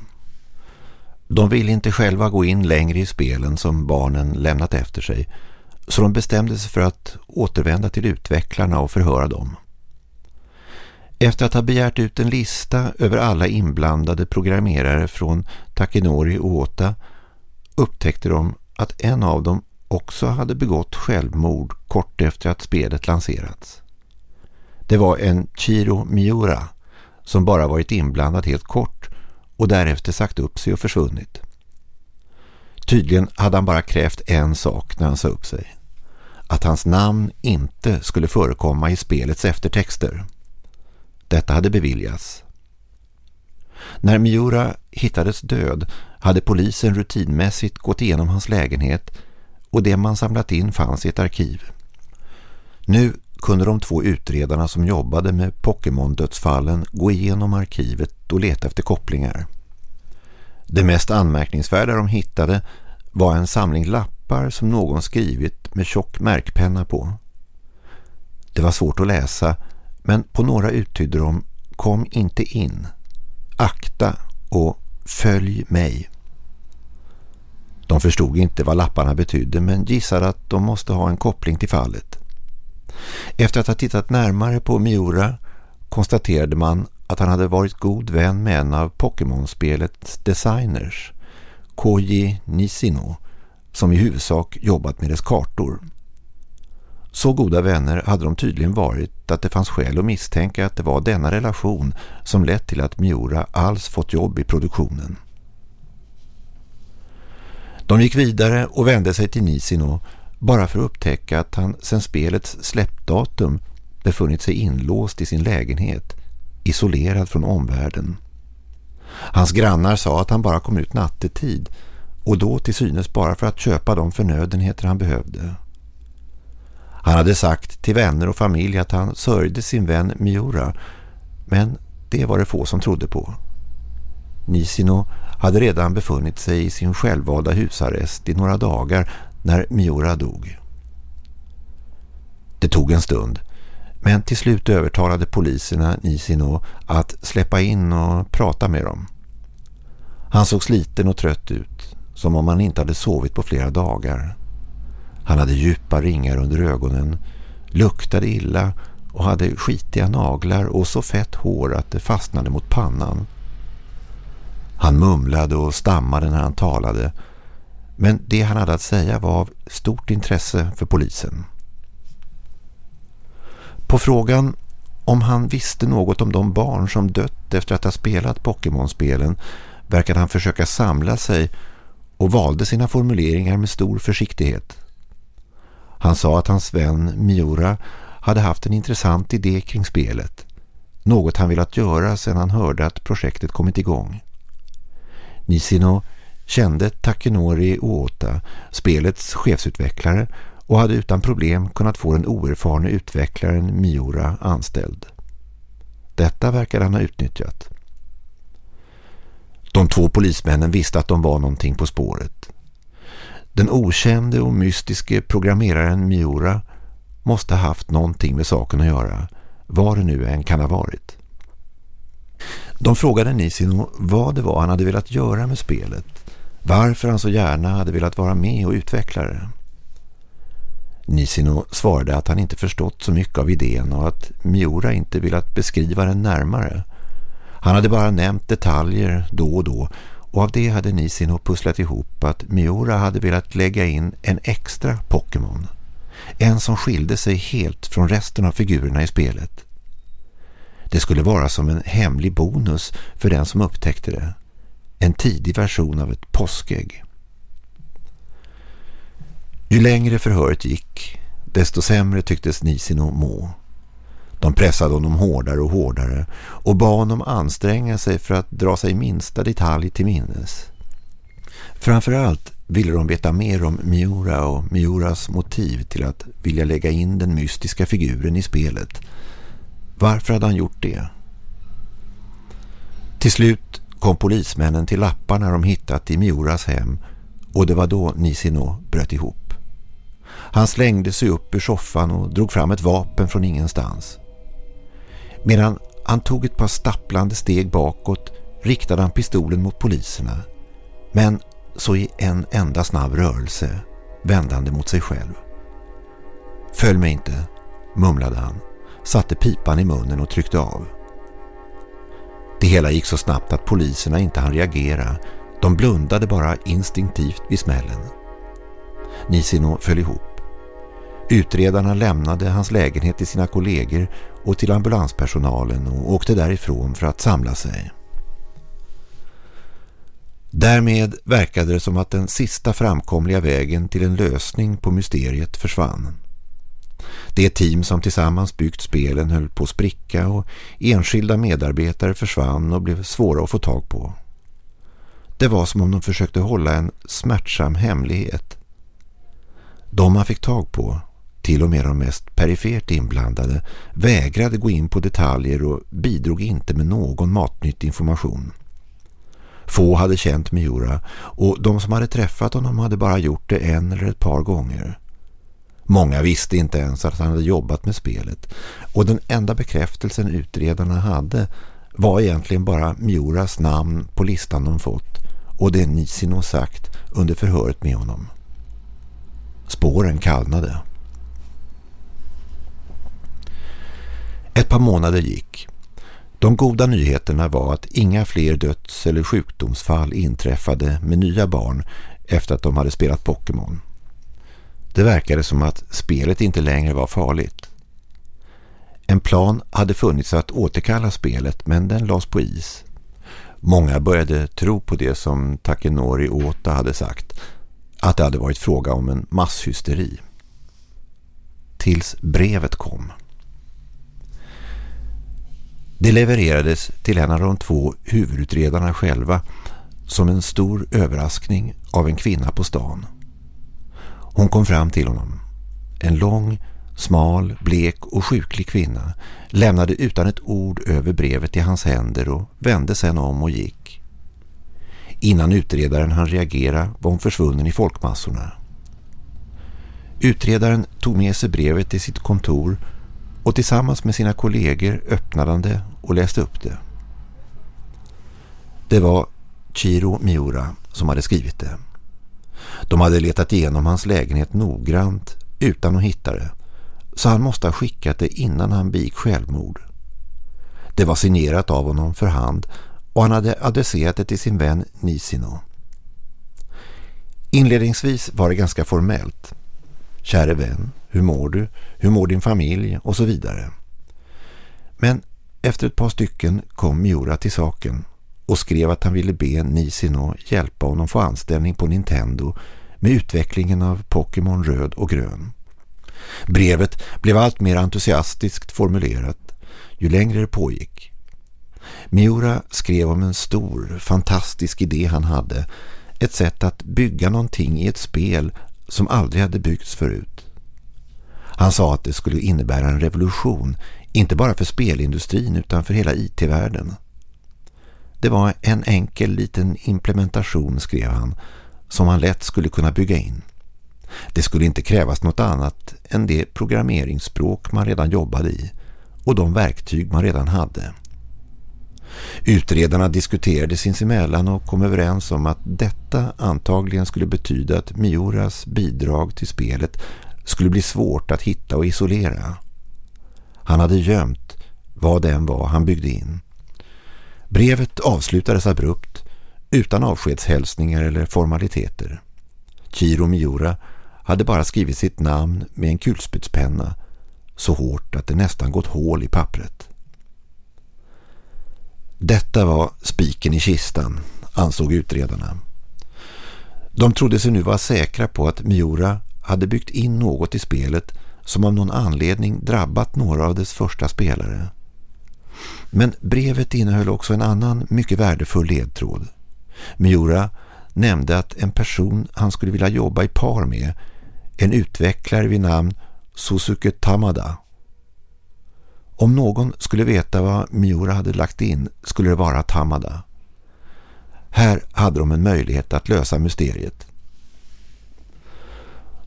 De ville inte själva gå in längre i spelen som barnen lämnat efter sig så de bestämde sig för att återvända till utvecklarna och förhöra dem. Efter att ha begärt ut en lista över alla inblandade programmerare från Takenori och Ota upptäckte de att en av dem också hade begått självmord kort efter att spelet lanserats. Det var en Chiro Miura som bara varit inblandad helt kort och därefter sagt upp sig och försvunnit. Tydligen hade han bara krävt en sak när han sa upp sig. Att hans namn inte skulle förekomma i spelets eftertexter. Detta hade beviljats. När Miura hittades död hade polisen rutinmässigt gått igenom hans lägenhet och det man samlat in fanns i ett arkiv. Nu kunde de två utredarna som jobbade med Pokémon-dödsfallen gå igenom arkivet och leta efter kopplingar. Det mest anmärkningsvärda de hittade var en samling lappar som någon skrivit med tjock märkpenna på. Det var svårt att läsa men på några uttydde de Kom inte in, akta och följ mig. De förstod inte vad lapparna betydde men gissade att de måste ha en koppling till fallet. Efter att ha tittat närmare på Miura konstaterade man att han hade varit god vän med en av Pokémon-spelets designers, Koji Nisino, som i huvudsak jobbat med dess kartor. Så goda vänner hade de tydligen varit att det fanns skäl att misstänka att det var denna relation som lett till att Miura alls fått jobb i produktionen. De gick vidare och vände sig till Nisino bara för att upptäcka att han sedan spelets släppdatum befunnit sig inlåst i sin lägenhet, isolerad från omvärlden. Hans grannar sa att han bara kom ut nattetid och då till synes bara för att köpa de förnödenheter han behövde. Han hade sagt till vänner och familj att han sörjde sin vän Miura, men det var det få som trodde på. Nisino hade redan befunnit sig i sin självvalda husarrest i några dagar när Miura dog. Det tog en stund, men till slut övertalade poliserna Nisino att släppa in och prata med dem. Han såg sliten och trött ut, som om han inte hade sovit på flera dagar. Han hade djupa ringar under ögonen, luktade illa och hade skitiga naglar och så fett hår att det fastnade mot pannan. Han mumlade och stammade när han talade men det han hade att säga var av stort intresse för polisen. På frågan om han visste något om de barn som dött efter att ha spelat Pokémon-spelen verkade han försöka samla sig och valde sina formuleringar med stor försiktighet. Han sa att hans vän Miura hade haft en intressant idé kring spelet. Något han velat göra sedan han hörde att projektet kommit igång. Nisino kände Takenori Oota, spelets chefsutvecklare och hade utan problem kunnat få den oerfarne utvecklaren Miura anställd. Detta verkar han ha utnyttjat. De två polismännen visste att de var någonting på spåret. Den okände och mystiske programmeraren Miura måste ha haft någonting med saken att göra, vad det nu än kan ha varit. De frågade Nisino vad det var han hade velat göra med spelet, varför han så gärna hade velat vara med och utveckla det. Nisino svarade att han inte förstått så mycket av idén och att Miura inte velat beskriva den närmare. Han hade bara nämnt detaljer då och då och av det hade Nisino pusslat ihop att Miura hade velat lägga in en extra Pokémon. En som skilde sig helt från resten av figurerna i spelet. Det skulle vara som en hemlig bonus för den som upptäckte det. En tidig version av ett påskägg. Ju längre förhöret gick, desto sämre tycktes Nisino må. De pressade honom hårdare och hårdare och bad honom anstränga sig för att dra sig minsta detalj till minnes. Framförallt ville de veta mer om Miura och Miuras motiv till att vilja lägga in den mystiska figuren i spelet. Varför hade han gjort det? Till slut kom polismännen till lapparna de hittat i Miuras hem och det var då Nisino bröt ihop. Han slängde sig upp ur soffan och drog fram ett vapen från ingenstans. Medan han tog ett par stapplande steg bakåt riktade han pistolen mot poliserna. Men så i en enda snabb rörelse vändande mot sig själv. Följ mig inte, mumlade han, satte pipan i munnen och tryckte av. Det hela gick så snabbt att poliserna inte hann reagera. De blundade bara instinktivt vid smällen. Nisino föll ihop. Utredarna lämnade hans lägenhet till sina kollegor och till ambulanspersonalen och åkte därifrån för att samla sig. Därmed verkade det som att den sista framkomliga vägen till en lösning på mysteriet försvann. Det team som tillsammans byggt spelen höll på att spricka och enskilda medarbetare försvann och blev svåra att få tag på. Det var som om de försökte hålla en smärtsam hemlighet. De man fick tag på, till och med de mest perifert inblandade, vägrade gå in på detaljer och bidrog inte med någon matnytt information. Få hade känt Miura och de som hade träffat honom hade bara gjort det en eller ett par gånger. Många visste inte ens att han hade jobbat med spelet och den enda bekräftelsen utredarna hade var egentligen bara Miuras namn på listan de fått och det Nisino sagt under förhöret med honom. Spåren kallnade. Ett par månader gick. De goda nyheterna var att inga fler döds- eller sjukdomsfall inträffade med nya barn efter att de hade spelat Pokémon. Det verkade som att spelet inte längre var farligt. En plan hade funnits att återkalla spelet men den lades på is. Många började tro på det som Takenori Ota hade sagt, att det hade varit fråga om en masshysteri. Tills brevet kom. Det levererades till en av de två huvudutredarna själva som en stor överraskning av en kvinna på stan. Hon kom fram till honom. En lång, smal, blek och sjuklig kvinna lämnade utan ett ord över brevet i hans händer och vände sedan om och gick. Innan utredaren han reagera var hon försvunnen i folkmassorna. Utredaren tog med sig brevet till sitt kontor och tillsammans med sina kollegor öppnade han det och läste upp det. Det var Chiro Miura som hade skrivit det. De hade letat igenom hans lägenhet noggrant utan att hitta det så han måste ha skickat det innan han begick självmord. Det var signerat av honom för hand och han hade adresserat det till sin vän Nisino. Inledningsvis var det ganska formellt. Käre vän, hur mår du? Hur mår din familj? Och så vidare. Men efter ett par stycken kom Miura till saken och skrev att han ville be Nisino hjälpa honom få anställning på Nintendo med utvecklingen av Pokémon röd och grön. Brevet blev allt mer entusiastiskt formulerat ju längre det pågick. Miura skrev om en stor, fantastisk idé han hade. Ett sätt att bygga någonting i ett spel som aldrig hade byggts förut. Han sa att det skulle innebära en revolution, inte bara för spelindustrin utan för hela IT-världen. Det var en enkel liten implementation, skrev han, som man lätt skulle kunna bygga in. Det skulle inte krävas något annat än det programmeringsspråk man redan jobbade i och de verktyg man redan hade. Utredarna diskuterade sinsemellan och kom överens om att detta antagligen skulle betyda att Mioras bidrag till spelet skulle bli svårt att hitta och isolera. Han hade gömt vad det än var han byggde in. Brevet avslutades abrupt utan avskedshälsningar eller formaliteter. Chiro Miura hade bara skrivit sitt namn med en kulspetspenna så hårt att det nästan gått hål i pappret. Detta var spiken i kistan, ansåg utredarna. De trodde sig nu vara säkra på att Miura hade byggt in något i spelet som av någon anledning drabbat några av dess första spelare. Men brevet innehöll också en annan mycket värdefull ledtråd. Miura nämnde att en person han skulle vilja jobba i par med, en utvecklare vid namn Suzuki Tamada. Om någon skulle veta vad Miura hade lagt in skulle det vara Tamada. Här hade de en möjlighet att lösa mysteriet.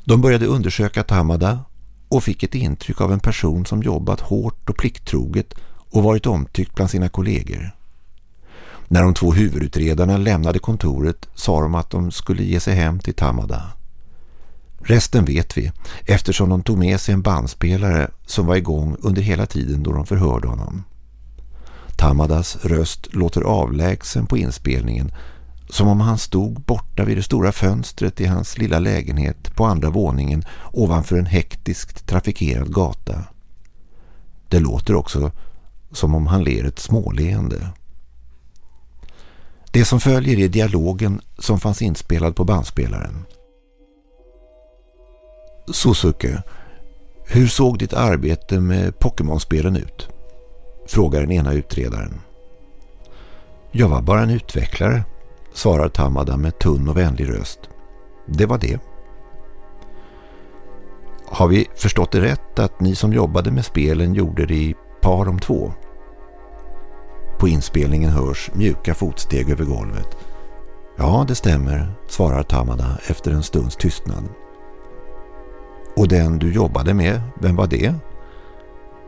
De började undersöka Tamada och fick ett intryck av en person som jobbat hårt och plikttroget och varit omtyckt bland sina kollegor. När de två huvudutredarna lämnade kontoret sa de att de skulle ge sig hem till Tamada. Resten vet vi eftersom de tog med sig en bandspelare som var igång under hela tiden då de förhörde honom. Tamadas röst låter avlägsen på inspelningen som om han stod borta vid det stora fönstret i hans lilla lägenhet på andra våningen ovanför en hektiskt trafikerad gata. Det låter också som om han ler ett småleende. Det som följer är dialogen som fanns inspelad på bandspelaren. Suzuki, hur såg ditt arbete med Pokémon-spelen ut? Frågar den ena utredaren. Jag var bara en utvecklare, svarar Tamada med tunn och vänlig röst. Det var det. Har vi förstått det rätt att ni som jobbade med spelen gjorde det i par om två? På inspelningen hörs mjuka fotsteg över golvet. Ja, det stämmer, svarar Tamada efter en stunds tystnad. Och den du jobbade med, vem var det?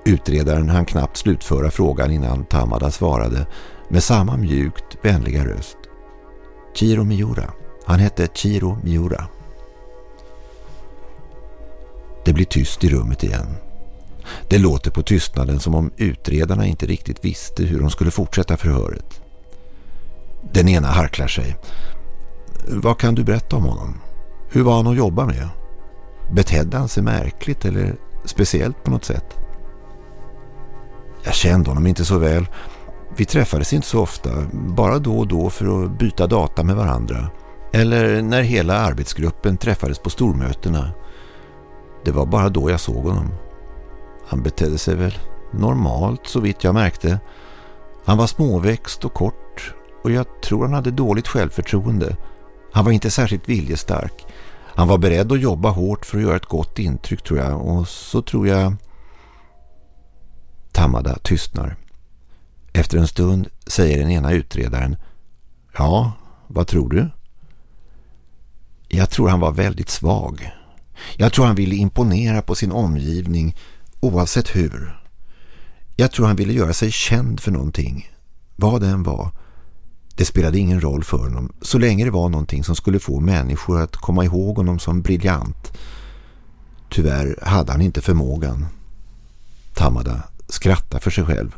Utredaren hann knappt slutföra frågan innan Tamada svarade med samma mjukt vänliga röst. Chiro Miura. Han hette Chiro Miura. Det blir tyst i rummet igen. Det låter på tystnaden som om utredarna inte riktigt visste hur de skulle fortsätta förhöret. Den ena harklar sig. Vad kan du berätta om honom? Hur var han att jobba med? Betedde han sig märkligt eller speciellt på något sätt? Jag kände honom inte så väl. Vi träffades inte så ofta, bara då och då för att byta data med varandra. Eller när hela arbetsgruppen träffades på stormötena. Det var bara då jag såg honom. Han betedde sig väl normalt så vitt jag märkte. Han var småväxt och kort och jag tror han hade dåligt självförtroende. Han var inte särskilt viljestark. Han var beredd att jobba hårt för att göra ett gott intryck tror jag och så tror jag... Tamada tystnar. Efter en stund säger den ena utredaren Ja, vad tror du? Jag tror han var väldigt svag. Jag tror han ville imponera på sin omgivning oavsett hur. Jag tror han ville göra sig känd för någonting. Vad det än var. Det spelade ingen roll för honom så länge det var någonting som skulle få människor att komma ihåg honom som briljant. Tyvärr hade han inte förmågan. Tamada skrattade för sig själv.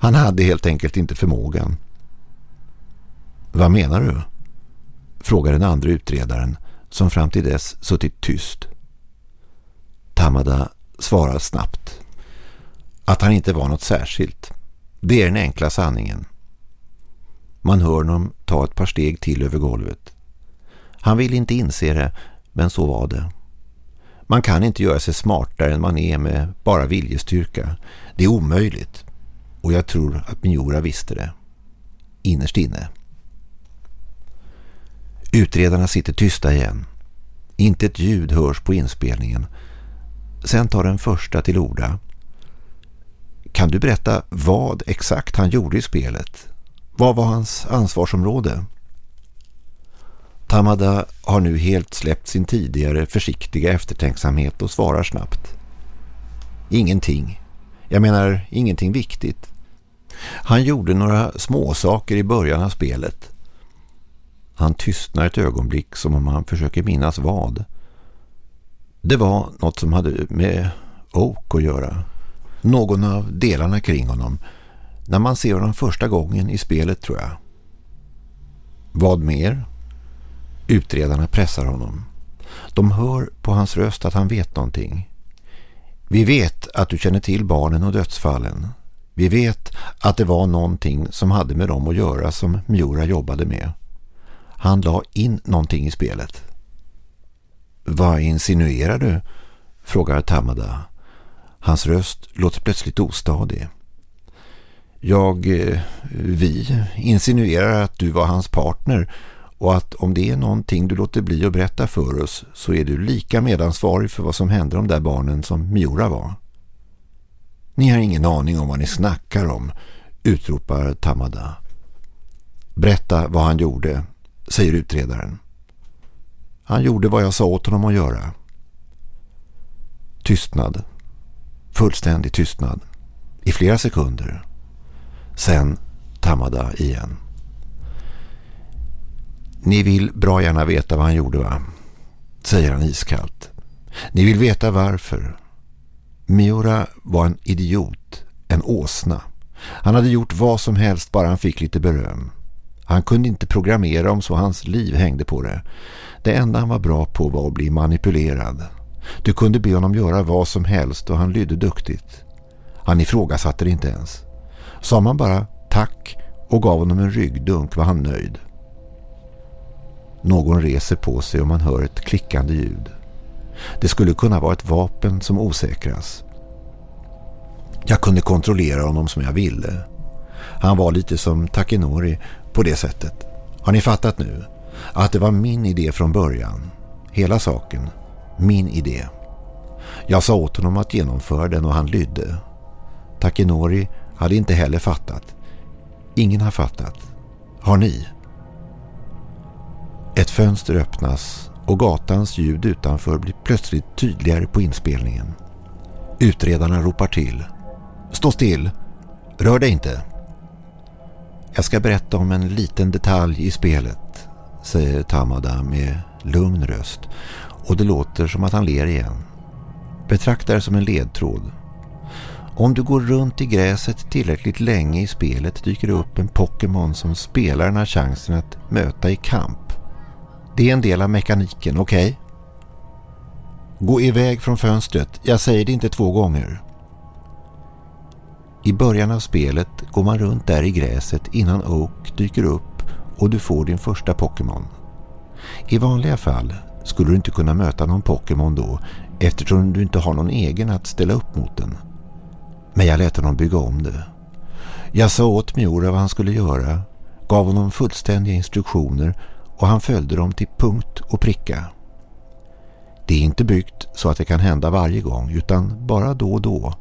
Han hade helt enkelt inte förmågan. Vad menar du? Frågar den andra utredaren som fram till dess suttit tyst. Tamada svarar snabbt. Att han inte var något särskilt. Det är den enkla sanningen. Man hör honom ta ett par steg till över golvet. Han vill inte inse det, men så var det. Man kan inte göra sig smartare än man är med bara viljestyrka. Det är omöjligt. Och jag tror att Miura visste det. Innerst inne. Utredarna sitter tysta igen. Inte ett ljud hörs på inspelningen. Sen tar den första till orda. Kan du berätta vad exakt han gjorde i spelet? Vad var hans ansvarsområde? Tamada har nu helt släppt sin tidigare försiktiga eftertänksamhet och svarar snabbt. Ingenting. Jag menar ingenting viktigt. Han gjorde några småsaker i början av spelet. Han tystnar ett ögonblick som om han försöker minnas vad. Det var något som hade med Oak att göra. Någon av delarna kring honom. När man ser honom första gången i spelet tror jag. Vad mer? Utredarna pressar honom. De hör på hans röst att han vet någonting. Vi vet att du känner till barnen och dödsfallen. Vi vet att det var någonting som hade med dem att göra som Miura jobbade med. Han la in någonting i spelet. Vad insinuerar du? frågar Tamada. Hans röst låter plötsligt ostadig. Jag, eh, vi insinuerar att du var hans partner och att om det är någonting du låter bli att berätta för oss så är du lika medansvarig för vad som hände de där barnen som Miura var. Ni har ingen aning om vad ni snackar om, utropar Tamada. Berätta vad han gjorde, säger utredaren. Han gjorde vad jag sa åt honom att göra. Tystnad. Fullständig tystnad. I flera sekunder. Sen Tamada igen. Ni vill bra gärna veta vad han gjorde va? Säger han iskallt. Ni vill veta varför. Miura var en idiot, en åsna. Han hade gjort vad som helst bara han fick lite beröm. Han kunde inte programmera om så hans liv hängde på det. Det enda han var bra på var att bli manipulerad. Du kunde be honom göra vad som helst och han lydde duktigt. Han ifrågasatte det inte ens. Sa man bara tack och gav honom en ryggdunk var han nöjd. Någon reser på sig och man hör ett klickande ljud. Det skulle kunna vara ett vapen som osäkras. Jag kunde kontrollera honom som jag ville. Han var lite som Takenori på det sättet. Har ni fattat nu? Att det var min idé från början. Hela saken. Min idé. Jag sa åt honom att genomföra den och han lydde. Takenori hade inte heller fattat. Ingen har fattat. Har ni? Ett fönster öppnas och gatans ljud utanför blir plötsligt tydligare på inspelningen. Utredarna ropar till. Stå still! Rör dig inte! Jag ska berätta om en liten detalj i spelet, säger Tamada med lugn röst och det låter som att han ler igen. Betrakta det som en ledtråd. Om du går runt i gräset tillräckligt länge i spelet dyker det upp en Pokémon som spelaren har chansen att möta i kamp. Det är en del av mekaniken, okej? Okay? Gå iväg från fönstret, jag säger det inte två gånger. I början av spelet går man runt där i gräset innan Oak dyker upp och du får din första Pokémon. I vanliga fall skulle du inte kunna möta någon Pokémon då eftersom du inte har någon egen att ställa upp mot den. Men jag lät honom bygga om det. Jag sa åt Miura vad han skulle göra, gav honom fullständiga instruktioner och han följde dem till punkt och pricka. Det är inte byggt så att det kan hända varje gång utan bara då och då.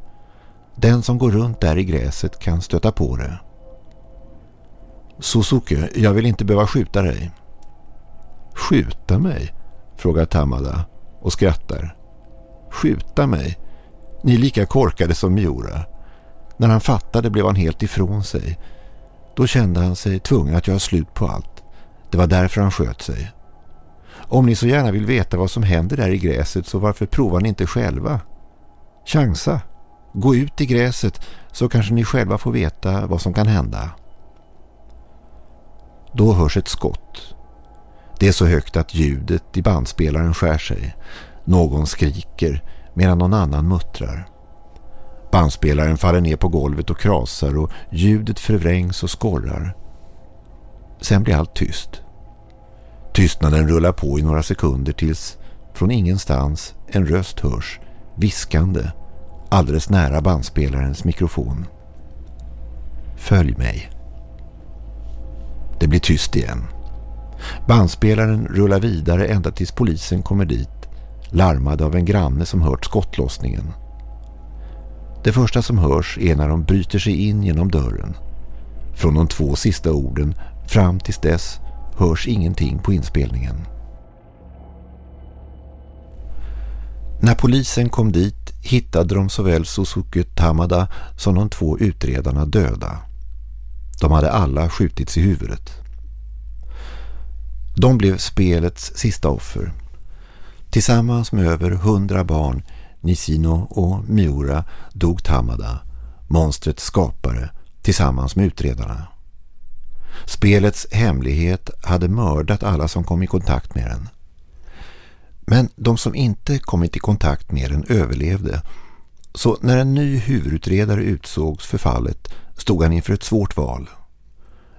Den som går runt där i gräset kan stöta på det. Suzuki, jag vill inte behöva skjuta dig. Skjuta mig? frågar Tamada och skrattar. Skjuta mig? Ni är lika korkade som Miura. När han fattade blev han helt ifrån sig. Då kände han sig tvungen att göra slut på allt. Det var därför han sköt sig. Om ni så gärna vill veta vad som händer där i gräset så varför provar ni inte själva? Chansa. Gå ut i gräset så kanske ni själva får veta vad som kan hända. Då hörs ett skott. Det är så högt att ljudet i bandspelaren skär sig. Någon skriker medan någon annan muttrar. Bandspelaren faller ner på golvet och krasar och ljudet förvrängs och skorrar. Sen blir allt tyst. Tystnaden rullar på i några sekunder tills från ingenstans en röst hörs, viskande, alldeles nära bandspelarens mikrofon. Följ mig. Det blir tyst igen. Bandspelaren rullar vidare ända tills polisen kommer dit, larmad av en granne som hört skottlossningen. Det första som hörs är när de bryter sig in genom dörren. Från de två sista orden fram tills dess hörs ingenting på inspelningen. När polisen kom dit hittade de såväl Suzuki Tamada som de två utredarna döda. De hade alla skjutits i huvudet. De blev spelets sista offer. Tillsammans med över hundra barn, Nisino och Miura, dog Tamada, monstrets skapare, tillsammans med utredarna. Spelets hemlighet hade mördat alla som kom i kontakt med den. Men de som inte kommit i kontakt med den överlevde. Så när en ny huvudutredare utsågs för fallet stod han inför ett svårt val.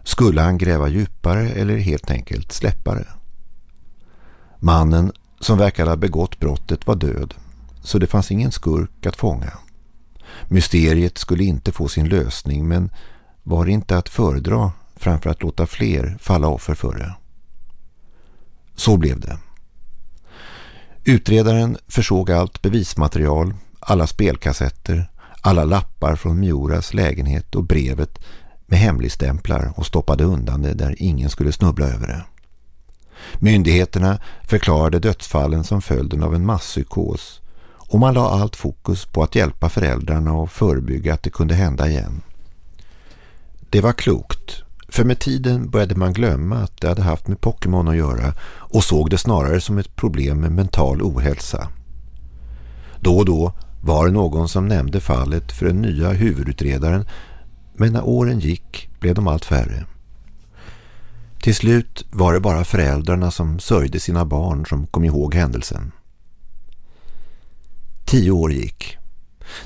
Skulle han gräva djupare eller helt enkelt släppa det? Mannen som verkade ha begått brottet var död, så det fanns ingen skurk att fånga. Mysteriet skulle inte få sin lösning men var inte att föredra framför att låta fler falla offer för det. Så blev det. Utredaren försåg allt bevismaterial, alla spelkassetter, alla lappar från Miuras lägenhet och brevet med hemligstämplar och stoppade undan det där ingen skulle snubbla över det. Myndigheterna förklarade dödsfallen som följden av en masspsykos och man la allt fokus på att hjälpa föräldrarna och förebygga att det kunde hända igen. Det var klokt, för med tiden började man glömma att det hade haft med Pokémon att göra och såg det snarare som ett problem med mental ohälsa. Då och då var det någon som nämnde fallet för den nya huvudutredaren Men när åren gick blev de allt färre. Till slut var det bara föräldrarna som sörjde sina barn som kom ihåg händelsen. Tio år gick.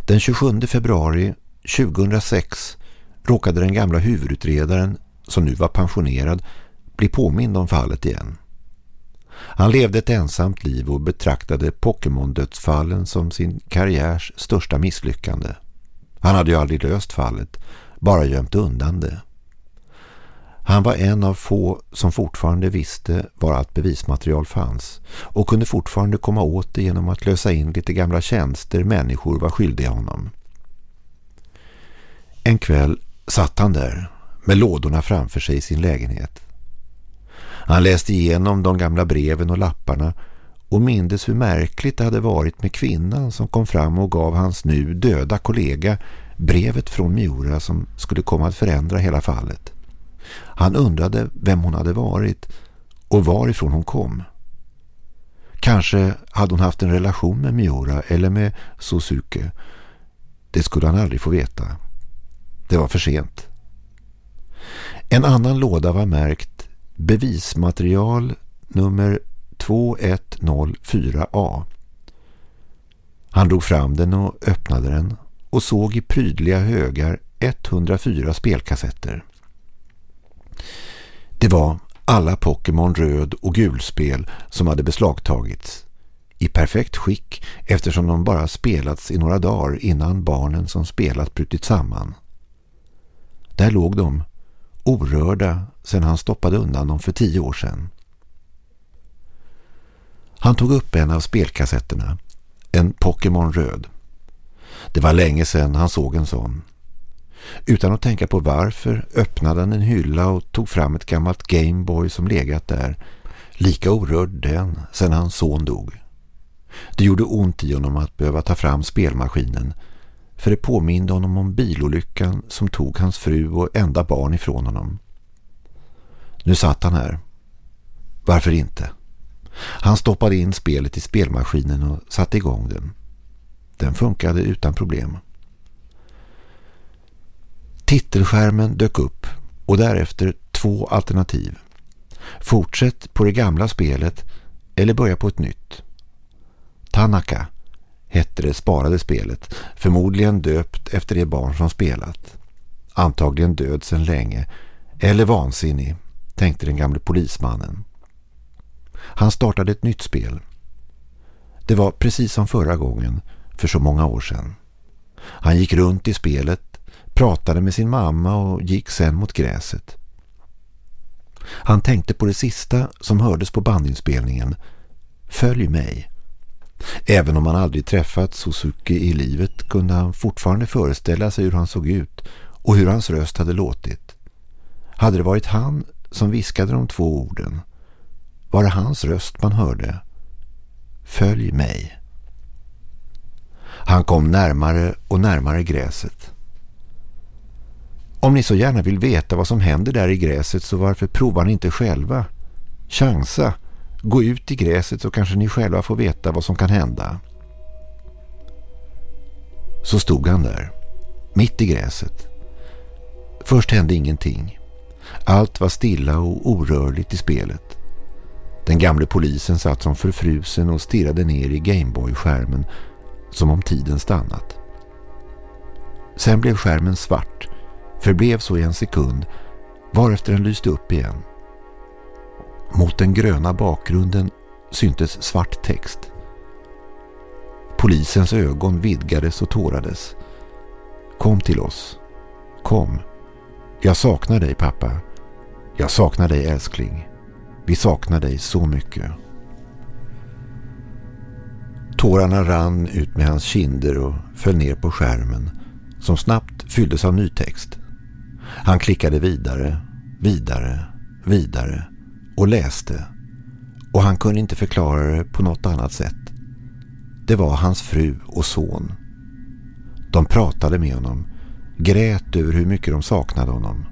Den 27 februari 2006 råkade den gamla huvudutredaren, som nu var pensionerad, bli påmind om fallet igen. Han levde ett ensamt liv och betraktade Pokémon-dödsfallen som sin karriärs största misslyckande. Han hade ju aldrig löst fallet, bara gömt undan det. Han var en av få som fortfarande visste var allt bevismaterial fanns och kunde fortfarande komma åt det genom att lösa in lite gamla tjänster människor var skyldiga honom. En kväll satt han där med lådorna framför sig i sin lägenhet. Han läste igenom de gamla breven och lapparna och mindes hur märkligt det hade varit med kvinnan som kom fram och gav hans nu döda kollega brevet från Miura som skulle komma att förändra hela fallet. Han undrade vem hon hade varit och varifrån hon kom. Kanske hade hon haft en relation med Miura eller med Sosuke. Det skulle han aldrig få veta. Det var för sent. En annan låda var märkt bevismaterial nummer 2104A. Han drog fram den och öppnade den och såg i prydliga högar 104 spelkassetter. Det var alla Pokémon röd och gulspel som hade beslagtagits. I perfekt skick eftersom de bara spelats i några dagar innan barnen som spelat brutit samman. Där låg de, orörda sedan han stoppade undan dem för tio år sedan. Han tog upp en av spelkassetterna, en Pokémon röd. Det var länge sedan han såg en sån. Utan att tänka på varför öppnade han en hylla och tog fram ett gammalt Gameboy som legat där. Lika orörd den sedan hans son dog. Det gjorde ont i honom att behöva ta fram spelmaskinen för det påminde honom om bilolyckan som tog hans fru och enda barn ifrån honom. Nu satt han här. Varför inte? Han stoppade in spelet i spelmaskinen och satte igång den. Den funkade utan problem. Titelskärmen dök upp och därefter två alternativ. Fortsätt på det gamla spelet eller börja på ett nytt. Tanaka hette det sparade spelet, förmodligen döpt efter det barn som spelat. Antagligen död sedan länge, eller vansinnig, tänkte den gamle polismannen. Han startade ett nytt spel. Det var precis som förra gången, för så många år sedan. Han gick runt i spelet, pratade med sin mamma och gick sen mot gräset. Han tänkte på det sista som hördes på bandinspelningen. Följ mig. Även om han aldrig träffat Suzuki i livet kunde han fortfarande föreställa sig hur han såg ut och hur hans röst hade låtit. Hade det varit han som viskade de två orden var det hans röst man hörde. Följ mig. Han kom närmare och närmare gräset. Om ni så gärna vill veta vad som händer där i gräset så varför provar ni inte själva? Chansa. Gå ut i gräset så kanske ni själva får veta vad som kan hända. Så stod han där, mitt i gräset. Först hände ingenting. Allt var stilla och orörligt i spelet. Den gamle polisen satt som förfrusen och stirrade ner i Gameboy-skärmen som om tiden stannat. Sen blev skärmen svart, förblev så i en sekund, varefter den lyste upp igen. Mot den gröna bakgrunden syntes svart text. Polisens ögon vidgades och tårades. Kom till oss. Kom. Jag saknar dig pappa. Jag saknar dig älskling. Vi saknar dig så mycket. Tårarna rann ut med hans kinder och föll ner på skärmen som snabbt fylldes av ny text. Han klickade vidare, vidare, vidare och läste och han kunde inte förklara det på något annat sätt. Det var hans fru och son. De pratade med honom, grät över hur mycket de saknade honom.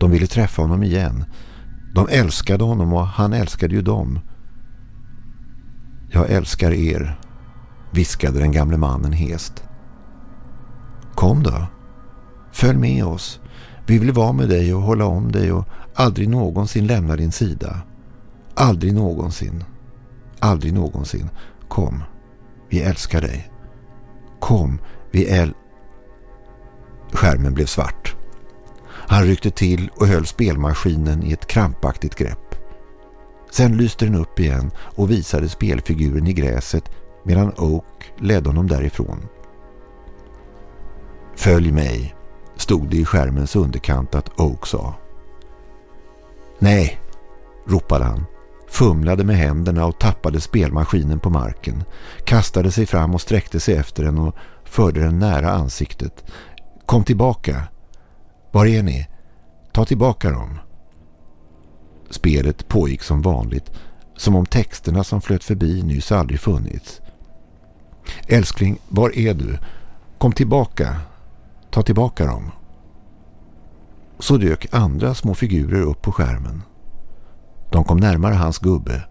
De ville träffa honom igen. De älskade honom och han älskade ju dem. Jag älskar er, viskade den gamle mannen hest. Kom då. Följ med oss. Vi vill vara med dig och hålla om dig och aldrig någonsin lämna din sida. Aldrig någonsin. Aldrig någonsin. Kom. Vi älskar dig. Kom. Vi äl... Skärmen blev svart. Han ryckte till och höll spelmaskinen i ett krampaktigt grepp. Sen lyste den upp igen och visade spelfiguren i gräset medan Oak ledde honom därifrån. Följ mig, stod det i skärmens underkant att Oak sa. Nej, ropade han, fumlade med händerna och tappade spelmaskinen på marken, kastade sig fram och sträckte sig efter den och förde den nära ansiktet. Kom tillbaka. Var är ni? Ta tillbaka dem. Spelet pågick som vanligt, som om texterna som flöt förbi nyss aldrig funnits. Älskling, var är du? Kom tillbaka. Ta tillbaka dem. Så dök andra små figurer upp på skärmen. De kom närmare hans gubbe,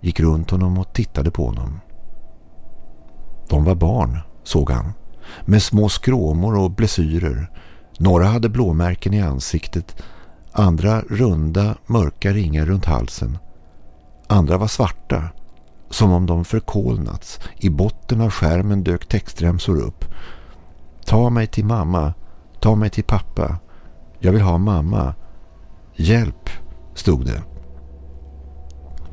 gick runt honom och tittade på honom. De var barn, såg han, med små skråmor och blessyrer. Några hade blåmärken i ansiktet, andra runda, mörka ringar runt halsen. Andra var svarta, som om de förkolnats. I botten av skärmen dök textremsor upp. Ta mig till mamma, ta mig till pappa. Jag vill ha mamma. Hjälp, stod det.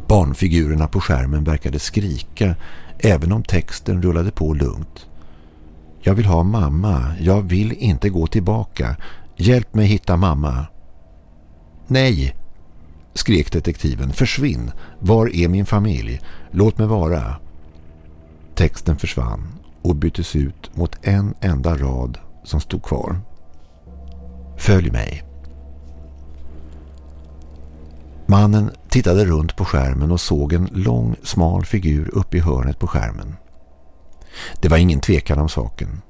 Barnfigurerna på skärmen verkade skrika även om texten rullade på lugnt. Jag vill ha mamma. Jag vill inte gå tillbaka. Hjälp mig hitta mamma. Nej, skrek detektiven. Försvinn. Var är min familj? Låt mig vara. Texten försvann och byttes ut mot en enda rad som stod kvar. Följ mig. Mannen tittade runt på skärmen och såg en lång, smal figur uppe i hörnet på skärmen. Det var ingen tvekan om saken.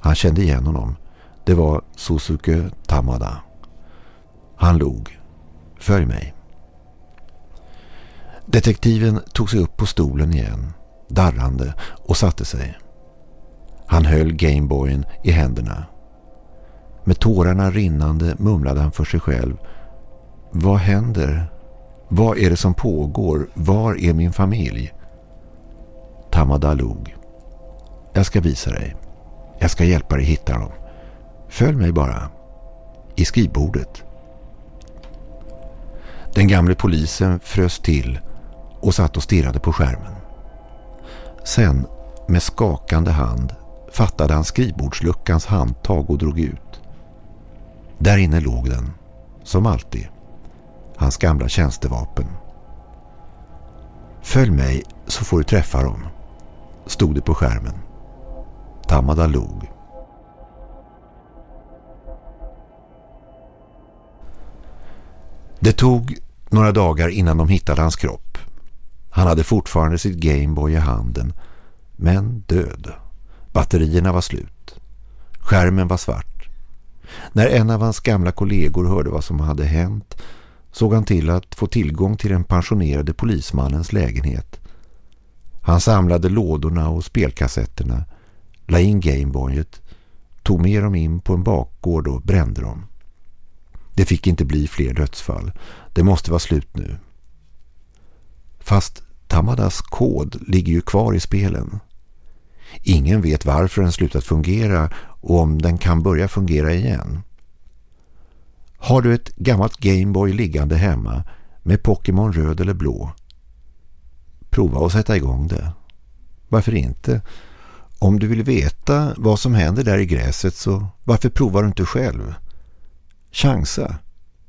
Han kände igen honom. Det var Suzuki Tamada. Han log. Följ mig. Detektiven tog sig upp på stolen igen, darrande, och satte sig. Han höll Gameboyen i händerna. Med tårarna rinnande mumlade han för sig själv. Vad händer? Vad är det som pågår? Var är min familj? Tamada log. Jag ska visa dig. Jag ska hjälpa dig hitta dem. Följ mig bara. I skrivbordet. Den gamle polisen frös till och satt och stirrade på skärmen. Sen, med skakande hand, fattade han skrivbordsluckans handtag och drog ut. Där inne låg den, som alltid, hans gamla tjänstevapen. Följ mig så får du träffa dem, stod det på skärmen. Tamada log. Det tog några dagar innan de hittade hans kropp. Han hade fortfarande sitt Gameboy i handen, men död. Batterierna var slut. Skärmen var svart. När en av hans gamla kollegor hörde vad som hade hänt såg han till att få tillgång till den pensionerade polismannens lägenhet. Han samlade lådorna och spelkassetterna, la in Gameboyet, tog med dem in på en bakgård och brände dem. Det fick inte bli fler dödsfall. Det måste vara slut nu. Fast Tamadas kod ligger ju kvar i spelen. Ingen vet varför den slutat fungera och om den kan börja fungera igen. Har du ett gammalt Gameboy liggande hemma med Pokémon röd eller blå? Prova att sätta igång det. Varför inte? Om du vill veta vad som händer där i gräset så varför provar du inte själv? Chansa.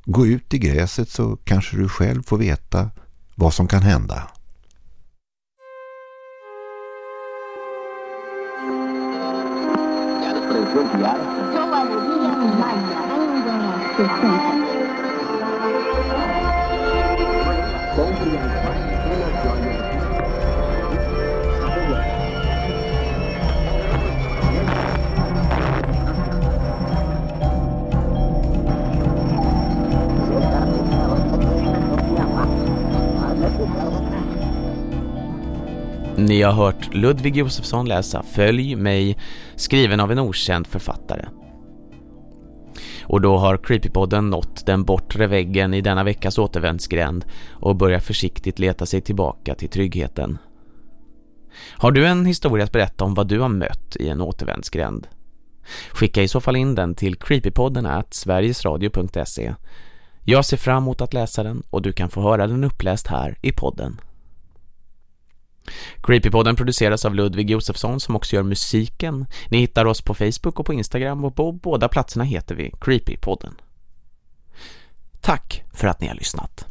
Gå ut i gräset så kanske du själv får veta vad som kan hända. ကိုပြုတ်ပြရတယ်။ကျောင်းကနေဒီရမ်းလိုက်တာအဲဒီကောင်ကသူ့ဆင်းတယ် Ni har hört Ludvig Josefsson läsa Följ mig, skriven av en okänd författare. Och då har Creepypodden nått den bortre väggen i denna veckas återvändsgränd och börjar försiktigt leta sig tillbaka till tryggheten. Har du en historia att berätta om vad du har mött i en återvändsgränd? Skicka i så fall in den till creepypodden at sverigesradio.se. Jag ser fram emot att läsa den och du kan få höra den uppläst här i podden. Creepypodden produceras av Ludvig Josefsson som också gör musiken. Ni hittar oss på Facebook och på Instagram och på båda platserna heter vi Creepypodden. Tack för att ni har lyssnat.